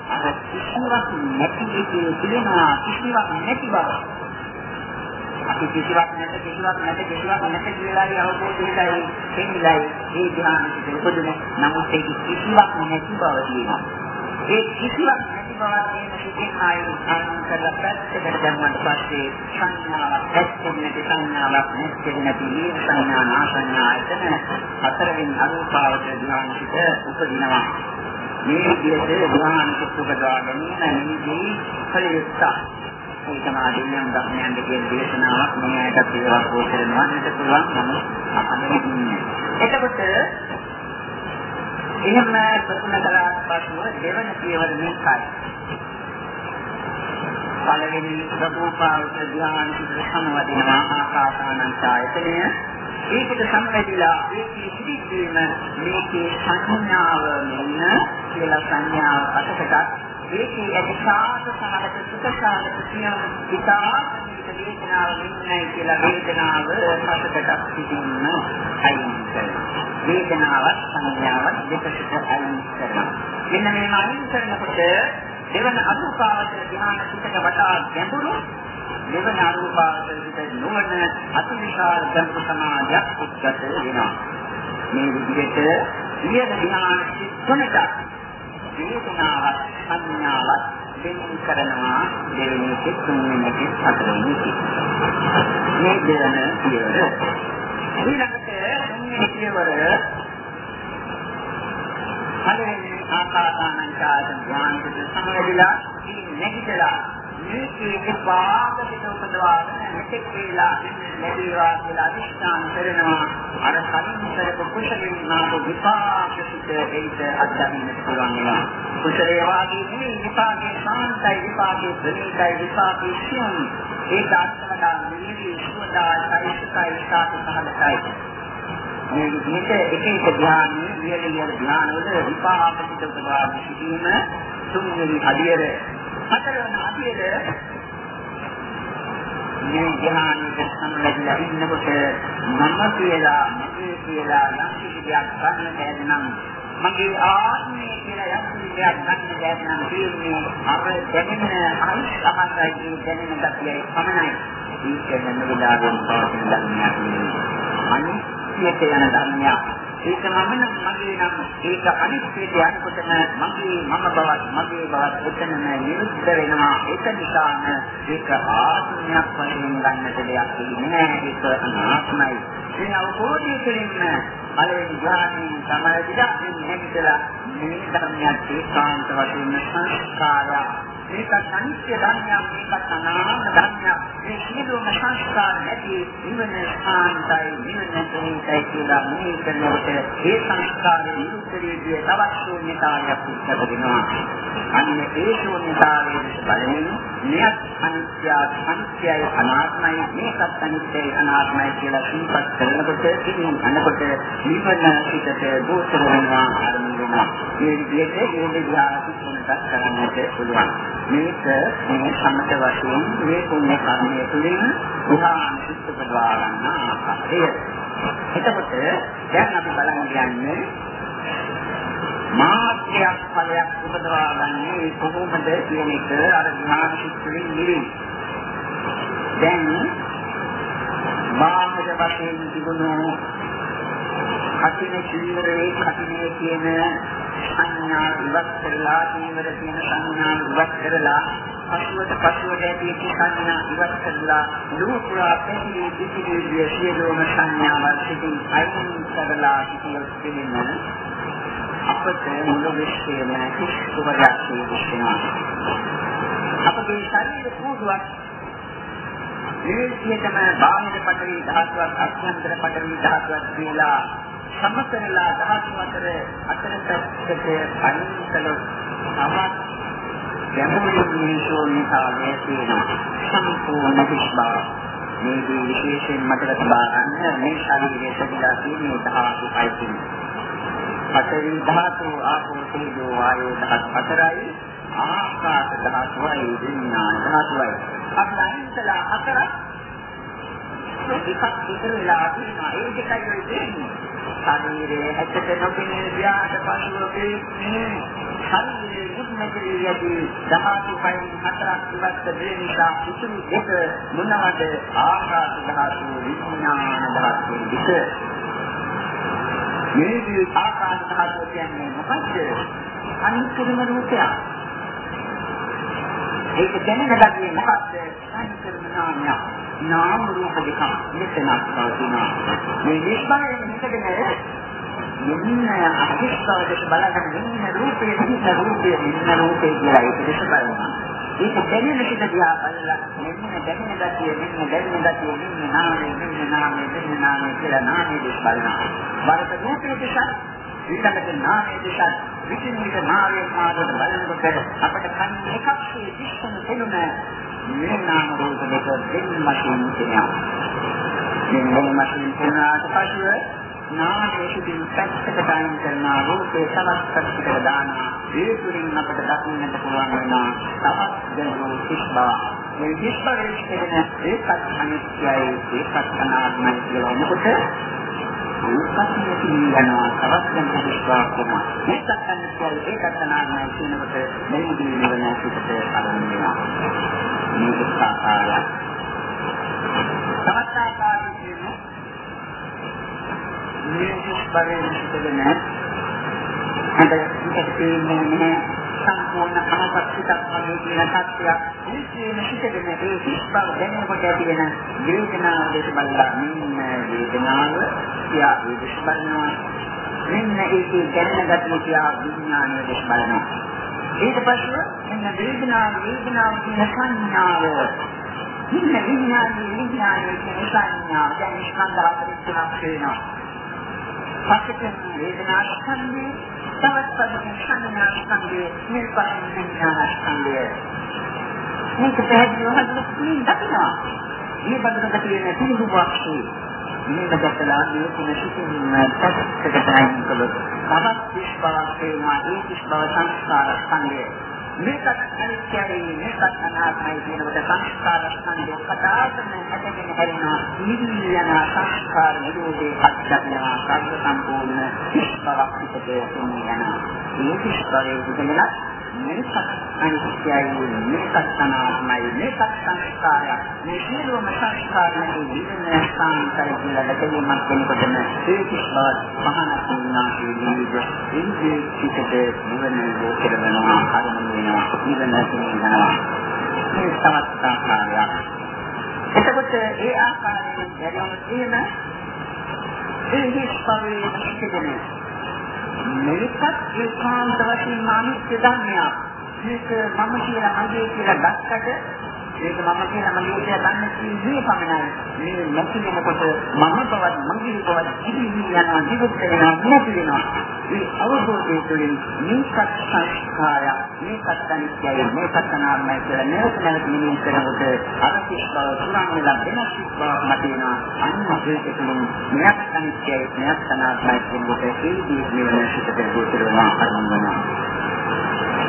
අර කිසිවක් නැති එකේ තිබෙනවා කිසිවක් නැති බව. අපි කිසිවක් නැත කිසිවක් නැත කිසිවක් නැත කියලායි අවබෝධයයි තේමිලයි ඒ ධ්‍යානෙට උපදින නමුත් ඒක කිසිවක් නැති බව කියනවා. ඒ කිසිවක් නැති බව කියන එකෙන් ආයි අන්තර පැත්තකට දැම්මට පස්සේ සංඥාවක් ඇත්තෙන්නේ නැති සංඥාවක් නැති නැති සංඥා නාසඤ්ඤා ආයතන හතරවෙනි අරූපාවචර ධ්‍යානෙට උපදිනවා මේ විදිහට ධ්‍යානෙට උපදවා ගැනීම නිදී කලියුත්තා ඒ තමයි දෙවියන් ධර්මයන් කියන දේශනාවක් මේ ඇයිටත් ඒවා පොතේනවා නේද පුළුවන් නම් අහන්නේ ඉන්නේ. එතකොට එහෙම ප්‍රශ්න කළාට පස්සෙ දෙවන පියවර මේකයි. පළවෙනි රූපාවච ධ්‍යාන සිත සමවදිනවා ආකාසානං ආයතනය ඒකට සම්බන්ධලා ඒකේ පිළිදීම මේකේ සංඥාව මෙන්න කියලා සංඥාව පසකට ඒකේ ඇති සාධ සහගත සුඛ සහගත කියන විතාවක් වේදනාව මෙන්නයි කියලා වේදනාව පසකට සිටින්න අයින් කරනවා. වේදනාවක් සංඥාවක් දෙකකට අයින් කරනවා. මෙන්න මේ අයින් කරනකොට දෙවන අනුපාවචර ධ්‍යාන පිටක වටා ගැඹුරු දෙවන අනුපාවචර පිට නොවන අතිවිශාල ගැඹුරු සමාධියක් උද්ගත වෙනවා. මේ විදිහට ඊය ධ්‍යාන තුනට වේදනාවක් සංඥාවක් වෙන කරනවා දෙවෙනි එක තුන්වෙනි එක හතරවෙනි එක මේ දෙවන පියවර ඊළඟට තුන්වෙනි පියවර පළවෙනි ආකාසානංචාත ඥානකට සමවැදිලා ඉතින් නැගිටලා මේකේ විපාක පිට උපදවාගෙන මෙතෙක් වේලා ලැබේවා කියලා අදිස්ථාන කරනවා. අර කලින් කරපු කුසලින් නාපු විපාක පිට ඒක අත්දැකීමට පුළුවන් වෙනවා කුසලයේ වාගේ නෙවෙයි විපාකේ සාන්තයි විපාකේ ප්‍රණීතයි විපාකේ සියුම්. ඒක අත්මදා නිවි සුවදා සයිසයි සාතු සහලයි මේ විදිහට එක එක ධ්‍යාන විහෙලිය ධ්‍යාන වල විපාක පිට උපදවා සිටීම තුන්වෙනි අධියර හතරවන අධියර මේ ධ්‍යානෙට සම්බන්ධලා ඉන්නකොට මම කියලා මගේ කියලා යම් කිසි දෙයක් ගන්න බැහැ නම් මගේ ආත්මය කියලා යම් කිසි දෙයක් ගන්න බැහැ නම් තියෙන්නේ අර දැනෙන අනිත්‍යමයි දැනෙන ගතියයි පමණයි. ඒක වෙන වෙලාවෙන් පවතින ධර්මයක් නෙවෙයි. අනිත්‍යයට යන ධර්මයක්. ඒක මම නම් මගේ නම් ඒක අනිත්‍යයට යනකොටම මගේ මම බවත් මගේ බවත් එතනම නිරුද්ධ වෙනවා. ඒක නිසාම ඒක ආත්මයක් වශයෙන් ගන්නට දෙයක් නෑ ඒක අනාත්මයි. මේ අවබෝධය තුළින්ම පළවෙනි ඥානයෙන් තමයි දිගින් නැගිටලා මේ ධර්මයක් ඒකාන්ත වශයෙන් සංස්කාරයක් මේක අනිත්‍ය ධර්මයක් මේක අනාත්ම ධර්මයක්. මේ සියලුම සංස්කාර නැති නිවන සාන්තයි නිවන දෙහිතයි කියලා මේ කරනකොට ඒ සංස්කාරයේ නිරුද්ධ වේදී තවත් ශූන්‍යතාවයක් උත්පත් වෙනවා අන්න ඒ ශූන්‍යතාවයේ බලමින් මෙයක් අනිත්‍ය අනිත්‍යයි අනාත්මයි මේකත් අනිත්‍යයි අනාත්මයි කියලා සිහිපත් කරනකොට ඉතින් අනකොට නිවන සිතට දෝෂ වෙනවා අරමුණ වෙනවා. මේ විදිහට ඒ විදිහට සිතුනට කරන්නට පුළුවන්. මේක මේ සම්මත වශයෙන් මේ පුණ්‍ය කර්මය තුළින් උහාන සිත් උපදවා ගන්න ආකාරය. එතකොට දැන් අපි බලන්න යන්නේ මාත්‍යයක් ඵලයක් උපදවා ගන්නේ කොහොමද කියන එක අර ඥාන ශික්ෂණයෙන් නිරි. දැන් මාහද වශයෙන් තිබුණු කටින චීවරේ කටිනේ කියන සංඥා ඉවත් කරලා චීවර කියන සංඥා ඉවත් කරලා පසුවට පසුවට ඇති සංඥා ඉවත් කරලා ලෝකුරා පැතිරී පිටිවිදිය සියලුම සංඥාවල් සිටින් අයින් කරලා සිටින දෙන්න අපට මුළු විශ්වයම කුෂ්ඨවරයක් වෙනවා. අපගේ ශරීර කෝඩුවක් විශේෂයෙන්ම බාහිර පටවි ධාතුවක් අභ්‍යන්තර පටවි ධාතුවක් කියලා සමතරලා ධාතු අතර අතරට අයින් කළොත් තමත් ගැඹුරින් මිනිසෝන්තාවයේ තියෙන සම්පූර්ණ විශ්වාස මේ විශේෂයෙන් මතක තබා ගන්න මේ ශරීරයේ සබඳා තියෙන ධාතු පයිතින් පඨවි ධාතු ආපෝ තේජෝ වායෝ ධාතු හතරයි ආකාශ ධාතුවයි විඥාන ධාතුවයි. අපි අනිත්ලා හතරක් එකක් ඉතලලා තියෙනවා. ඒ දෙකයි වෙන්නේ ශරීරයේ ඇත්තට නොපෙනී ගියාට පසුව මේ ශරීරයේ මුත්නකරී යදී ධාතු පයින් හතරක් ඉවත් දෙන නිසා උතුම් දෙක මොනවද? ආකාශ ධාතු විඥාන ධාතු දෙක මේ ආකාශ ධාතුව කියන්නේ මොකද්ද? අනිත්‍යම රූපයක්. ඒක දැනගන්නේ මොකද්ද? අනිත්‍යම නාමයක්. නාම රූප දෙක මෙතනක් පවතිනවා. මේ නිස්බාරයෙන් හිතගෙන මෙන්න අහිස්සවදට බලගන්න මෙන්න රූපේ මෙන්න රූපේ මෙන්න රූපේ කියලා ඒක දෙස බලනවා. ඒක දැනෙන පිට දිහා බලලා මෙන්න දැනෙන ගතිය මෙන්න දැනෙන ගතිය මෙන්න නාමය මෙන්න නාමය මෙන්න නාමය කියලා නාමය දෙස් බලනවා. වරක රූපේ දෙස විකලක නාමය දෙස විචින් වික නාමය මාර්ගය බලනකොට අපිට කන් එකක් දිස්සන දෙනුම මේ නාම රූප දෙක දෙන්නකින් කියනවා. මේ මොනමකින් කියනාට පසුව නාමයේ සිටින් පැත්තකට අයින් කරන රූපේ තවත් පැත්තකට දානවා. ඒ තුලින් අපට දකින්නට පුළුවන් වෙනවා තවත් දැනුම් කිස්බව. මේ කිස්බවේ කියන ඒකත් අනිත්‍යයි ඒකත් අනාත්මයි කියලා මොකද? ඒකත් නියනවා තවත් දැනුම් කිස්බවක් කොහොමද? ඒකත් අනිත්‍යයි ඒකත් අනාත්මයි කියනකොට මෙලිදී නිවන සිට අරන් වෙනවා. මේක සාකාරයක්. තවත් ආකාරයකින් මේ කිස්බවේ සිටින අද ඉතින් තියෙන්නේ සම්පූර්ණ අනපක්ෂිතක් වගේ කියන සත්‍යයක් මේ කියන හිතගෙන ඒ හිස් බව දැනෙනකොට ඇති වෙන වේදනාව දෙක බලලා මෙන්න වේදනාව කියා වේදස් බලනවා මෙන්න ඒකේ දැනෙන ගතිය කියා විඥානය දෙක බලනවා ඊට පස්සේ මෙන්න වේදනාව වේදනාව කියන සංඥාව මෙන්න විඥානය විඥානය කියන සංඥාව දැන් ස්කන්ධ හතරක් තුනක් වෙනවා පස්සේ වේදනා ස්කන්ධය තවත් පදකින් සංඥා ස්කන්ධය නිර්පන්න විඥාන ස්කන්ධය මේක පැහැදිලිව හදන්න දකිනවා. මේ බඩකට තියෙන පිළිබු වාක්ෂේ මේක දැකලා මේ තුන සිටින්න පැත්තකට අයින් කළොත් තවත් විශ්වාස වෙනවා. ඒ විශ්වාස සංස්කාර ස්කන්ධය මේකත් අනිත්‍යයි මේකත් අනාත්මයි කියනකොට සංස්කාර ස්කන්ධය කතා කරන හැටගෙන හරිනවා. නිවි යන සංස්කාර නිරෝධේ අත්දැකීම සර්ව සම්පූර්ණ බවක් පිටට යනවා. මේ කිස්තරේ විදලා මේකත් අනිත්‍යයි මේකත් අනාත්මයි මේකත් සංස්කාරයක්. මේ සියලුම සංස්කාරයන්ගේ විදින ස්ථානතර කියලා දැකීමක් වෙනකොටම ඒ කිස්බවත් මහානත් විනාශී ඉන්ද්‍රිය පිටට නිවන ලෝකෙරවනවා අරමුණු වෙනවා. නිවන තියෙනවා මේ සමත් ආකාරයක්. එතකොට ඒ ආකාරයෙන් දැරීම තියෙන ඒ හිස්පවේ පිටකනේ මේකත් ඒකාන්ත වශයෙන් අනිත්‍ය ධර්මයක්. මේක මම කියලා අගේ කියලා දැක්කට ඒක මම කියන මගේ කියලා ගන්න කීයේ පමණයි. මේ නැති වෙනකොට මම බවත් මගේ බවත් ඉදිරි යනවා ජීවිත වෙනවා නැති වෙනවා. මේ අවබෝධය තුළින් මේකත් සංස්කාරය මේකත් අනිත්‍යයි මේකත් අනාත්මයි කියලා නැවත නැවත මෙනෙහි කරනකොට අර කිස්බව තුරන් වෙලා වෙනස් බව මතිනවා. අන්න ඒක තුළින් මෙයක් අනිත්‍යයි මෙයක් අනාත්මයි කියනකොට ඒ දී නිවන සිට දෙවිතුරනවා අරමුණනවා.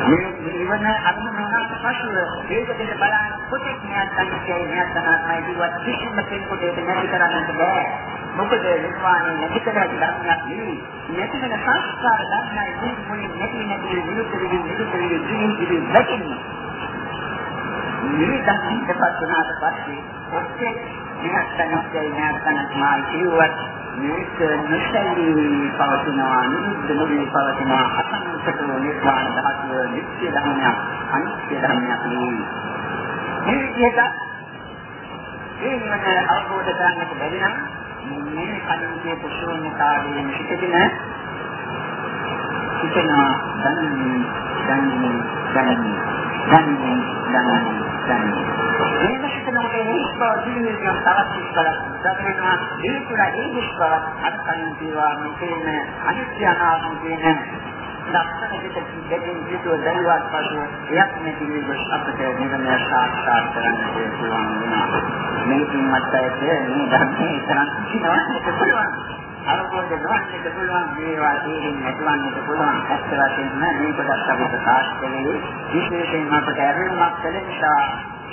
මේ නිවන අරමුණාට පසුව ඒක දෙක බලන්න කොටෙක් මෙයක් අනිත්‍යයි මෙයක් අනාත්මයි කියවත් කිසිම කෙනෙකුට ඒක නැති කරන්නට බෑ. මොකද නිර්වාණය නැති කරලා ධර්මයක් නෙවෙයි. නැති වෙන සංස්කාර ධර්මයි මේ මුලින් නැති නැති විරුද්ධ විරුද්ධ විරුද්ධ විරුද්ධ විරුද්ධ දැකින්නේ. මේ දකින්නට පස්සනාට පස්සේ ඔක්කොම මෙයක් අනිත්‍යයි මෙයක් අනාත්මයි කියවත් මේක නොසැලී පවතිනවා නිරුද්ධ නොවී පවතිනවා අසංකත නිර්වාණ ධාතුව නිත්‍ය ධර්මයක් අනිත්‍ය ධර්මයක් නෙවෙයි. මේ විදිහට ඒ නිවන අවබෝධ කරගන්නට බැරි නම් මේ කලින්ගේ පුෂෝණිකාවේ සිටින සිටිනවා දැනන්නේ දැනන්නේ දැනන්නේ දැනන්නේ දැනන්නේ දැනන්නේ මේක සිතනකොට මේ බව දිවිගෙන තවත් ඉස්සරහ දකිනවා ඒ තුළ ඒ විශ්ව අර කලින් කියවා මේ අනිත්‍ය අනාත්ම කියන ලක්ෂණ දෙක දෙකෙන් යුතුව දැනුවත් පසු එයක් නැති විගස් අපට නිවන සාක්ෂාත් කරන්න පුළුවන් වෙනවා මේකින් මතයට මේ ධර්මයේ තරම් කිනවන්නට පුළුවන් අරකෝද නොවන්නට පුළුවන් මේවා තේරෙන්නේ නැතුවන්නට පුළුවන් ඇත්ත වශයෙන්ම මේ කොටස් අපි ප්‍රකාශ කළේ විශේෂයෙන්ම අපට ඇරෙන්නක් කළ නිසා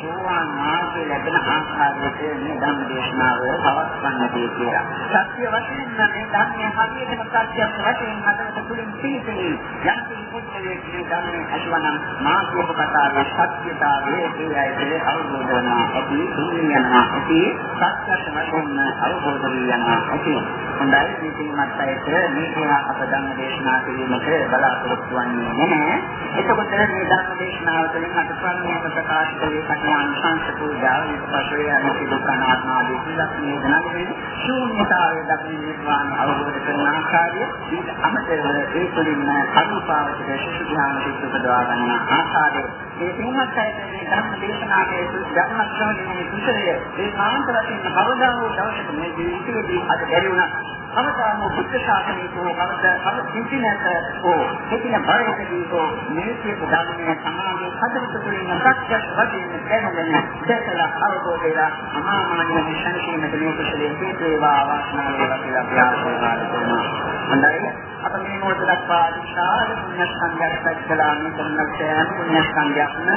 සෝවාන් මාර්ගය ලැබෙන ආකාරයට මේ ධම්ම දේශනාව පවත්වන්නදී කියලා. සත්‍ය වශයෙන් මේ ධර්මයේ හරියටම සත්‍ය වශයෙන් හදවත තුළින් පිළිපෙළි යම් කිසිපොත්තේ මේ ධර්මයේ අසවනම් මාර්ගෝප කතාවේ සත්‍යතාවයේ ඒයයි අවබෝධ වෙනවා. ඇති දුන්නියනවා. ඇති සත්‍ය වශයෙන් අවබෝධ වෙනවා. ඇති හොඳයි මේකමත් අයට මේක අප ධම්ම දේශනා කිරීමට බලාපොරොත්තු වෙන්නේ නැහැ. එතකොට මේ ධර්ම දේශනාව තුළින් අද ප්‍රඥාව ප්‍රකාශ කළේ ඥාන සංස පූජාව විපස්සය අනිත්‍ය දුක්ඛ අනාත්ම ආදී ලක්ෂණ දැනගෙන ශූන්‍යතාවය දකින නිර්වාණ අවබෝධ කරන ආකාරය ඊට අමතරව ඒ තුළින්ම කර්මපාවචක ශිෂ්‍ය ඥාන සිද්ධ ගන්න ආකාරය. මේ තුන්වත් ඇයිනේ ධර්ම දේශනාවේ ධර්ම ශ්‍රවණයේ කුසලය ඒ කාන්ත වශයෙන් කවදා හෝ දවසක මේ ජීවිතයේදී අද බැරි වුණා. කවදාම බුද්ධ ශාසනයේ හෝ කවදා කව සිටිනක හෝ සිටින බරයකදී හෝ මේ කියපු ධර්මයේ සමාධිය හදවත තුළින් සත්‍ය වශයෙන් දැනගෙන දැකලා අවබෝධ වෙලා මහාමාන්‍ය සංකීර්ණ මේ කුසලයේ හේතු වේවා වාසනාව වේවා කියලා ප්‍රාර්ථනා කරනවා. හොඳයි. අප මේ මොහොත දක්වා විශාල පුණ්‍ය සංඝයක් පැත්තලා මේ කරන පුණ්‍ය සංඝයක්ම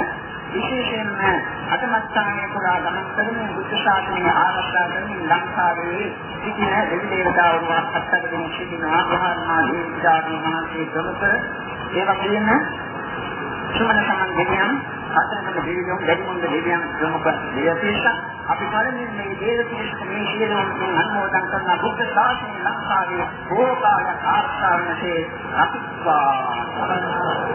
විශේෂයෙන්ම අතමස්ථානයේ පුරා ගමන් කරමින් බුද්ධ ශාසනය ආරක්ෂා කරමින් ලංකාවේ සිටින දෙවි දේවතාවුන් අත්තක දෙන සිටින ආහාරමා දේවතාවුන් මහන්සිය ප්‍රමුඛ ඒ වගේම සුමන සමන් දෙවියන් අතරමඟ දෙවියන් දෙවියන් දෙවියන් ප්‍රමුඛ දෙවියන් අපි කලින් මේ දේවතාවුන් මේ සියලුම අනුමෝදන් කරන බුද්ධ ශාසනය ලංකාවේ බෝකාල ආස්ථානයේ අපිස්වා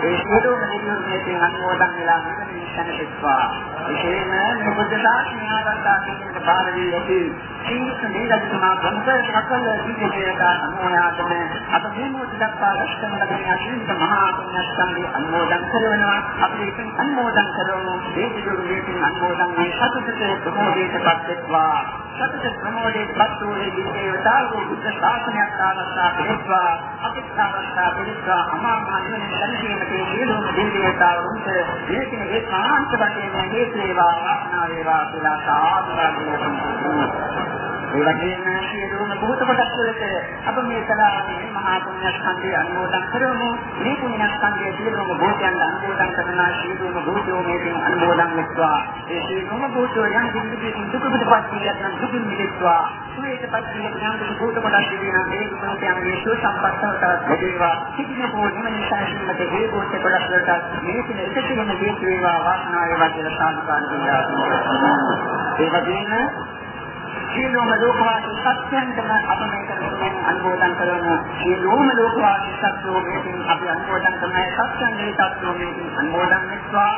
ඒ සියලුම දෙවියන් මේ අනුමෝදන් වෙලා මෙතන සැනසෙත්වා විශේෂයෙන්ම බුද්ධ ශාසනය ආරක්ෂා කිරීමට බාර වී ඇති සීල නීලතුමා බන්තර සකල දීපේක අනුමෝදන අප මේ මොහොත දක්වා රැස්කම් ලැබෙන අශීර්වාද මහා පුණ්‍යස්කන්ධය අනුමෝදන් කරනවා. අපි ඒකෙන් අනුමෝදන් කරමු. ඒ විදුරු වේකින් අනුමෝදන් මේ සතුටට ප්‍රමෝදයටපත් වෙත්වා සතුට ප්‍රමෝදයටපත් වූ දීපේවතාවෝ බුද්ධ ශාසනයක් ආරක්ෂා කෙරෙත්වා. අපිට ආරක්ෂා කෙරෙත්වා. අමා මහ නිවන දැනීමට සියලුම දීපේවතාවුන්ට මේකේ ඒකාන්ත වශයෙන් හේතු වේවා වාසනාව වේවා කියලා සාදුකාරයෙන් ඒ වගේම සියලුම භූත කොටස් වලට අප මේ සලාවේ මහා පුණ්‍ය ස්කන්ධය අනුමෝදන් කරමු. මේ පුණ්‍ය ස්කන්ධය සියලුම භූතයන් අනුමෝදන් කරන සියලුම භූතෝ මේකින් අනුමෝදන් වෙත්වා. ඒ සියලුම භූතෝ යම් කිසිකින් දුක පිටපත් කියනනම් දුකින් මිදෙත්වා. සුවේටපත් කියන යම් භූත කොටස් දිවිනා මේ භූතයන් මේ සුව සම්පත්තව තවත් ලැබේවා. සිටින භූත නිවන සාහිත්‍යමත ඒ භූත කොටස් වලට මේ සින එකතින හේතු වේවා වාසනාව වේවා කියලා සාදුකාරයෙන් ඒ වගේම සියලුම ලෝකවාසී සත්‍යයන්ටම අප මේ කරන අනුමෝදන් කරන සියලුම ලෝකවාසී සත්‍යෝගෙන් අපි අනුමෝදන් කරන සත්‍යංගේ සත්‍යෝගෙන් අනුමෝදන් වෙත්වා.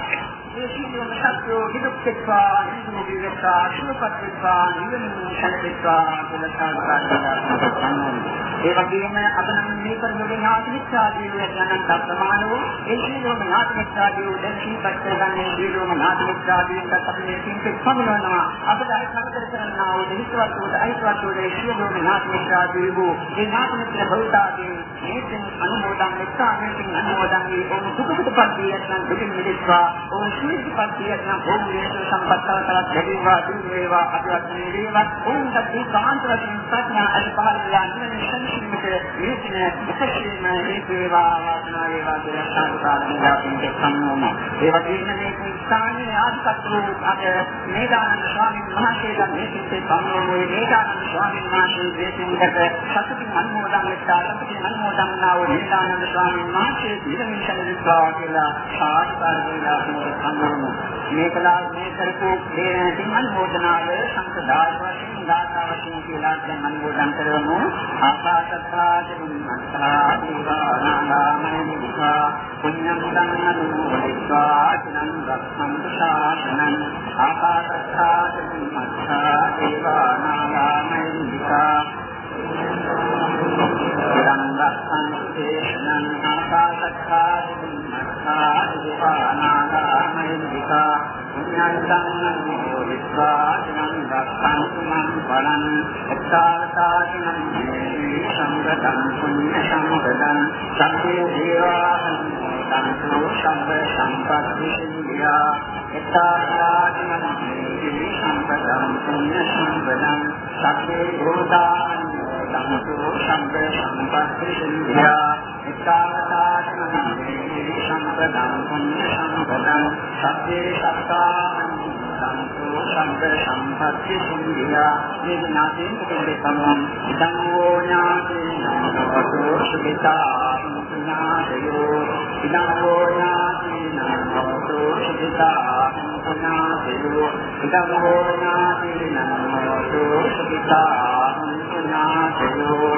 ඒ සියලුම සත්‍යෝ විදුක්කත්වා නිදුක් වේවා සුවපත් වේවා නිවන සැලසෙත්වා කියලා සාකච්ඡා කරනවා. ඒ වගේම අප නම් මේ කරන ඥාති මිත්‍යාදී වූ යනන්ත ප්‍රමාණ වූ ඒ සියලුම ඥාති මිත්‍යාදී වූ දැන් සීපත් කරගන්නේ සියලුම ඥාති මිත්‍යාදීන්ට අපි මේ කිංක සමනවනවා අපට අර කරදර කරන්නා වූ දෙහිතවත් වූ අයිතවත් වූ ඒ සියලුම ඥාති මිත්‍යාදී වූ ඒ ඥාති මිත්‍ර භවිතාදී මේකෙන් අනුමෝදන් මෙත්තා මේකෙන් අනුමෝදන් වී ඔවුන් දුකකටපත් වී යන දුකින් මිදෙත්වා ඔවුන් සුවපත් වී යන ඔවුන් මේ සම්පත්තව තවත් ලැබේවා දුක් වේවා අපවත් වේවා. ඔවුන්ට මේ කාන්ත වශයෙන් ප්‍රඥා අධිපාරලා නිවන සංසිඳිත මේකන ඉපසීම හේතු වේවා වාසනාව වේවා කියලා සාදුකාරණා පින්ක සම්මෝම ඒ වගේම මේ ස්ථානීය ආධිපත්‍ය අද මේදානන්ද ස්වාමීන් වහන්සේලා මේ පිටේ සම්මෝම වේ මේදානන්ද ස්වාමීන් වහන්සේ දේශින්කට සතුටින් අනුමෝදන් වෙච්චා සතුටින් අනුමෝදන් වුණා වූ මේදානන්ද ස්වාමීන් වහන්සේ දිනමින් සැලසුවා කියලා සාදුකාරණා පින්ක සම්මෝම මේකලා මේ කරපු මේ අනුමෝදනාව සංසදාය වශයෙන් දාතාවකින් කියලා දැන් අනුමෝදන් කරමු. ආකාශත්තාජින්මත්තා දීවානාගාමනිකා පුඤ්ඤං ධම්මනුමෝදිत्वा චිනං රක්ඛන්තු ශාසනං ආකාශත්තාජින්මත්තා දීවානාගාමනිකා චිනං රක්ඛන්තු දේශනං ආකාශත්තාජින්මත්තා දීවානාගාමනිකා පුඤ්ඤන්තං විස්වාචනං රක්ඛන්තු මං බලං එක්තාවතාචනං සංගතං පුඤ්ඤ සම්පදං සම්පේ දේවාහං සම්පෝ සම්බ සම්පත්ති සිද්ධා එක්තාවතාචනං සම්පදං පුඤ්ඤ සම්පදං සම්පේ භූතාං සම්පෝ සම්බ සම්පත්ති සිද්ධා එක්තාවතාචනං සම්පදං පුඤ්ඤ සම්පදං සබ්බේ සත්තාං සම්පෝ සම්බ සම්පත්ති සිද්ධා මේ ඥාතීන් කුතුම්බේ සමම් ඉදං වූ ඥාතීන් නමතෝ සුඛිතා ඥාතයෝ ඉදං වූ ඥාතීන් නමතෝ සුඛිතා ඥාතයෝ ඉදං වූ ඥාතීන් නමතෝ සුඛිතා ඥාතයෝ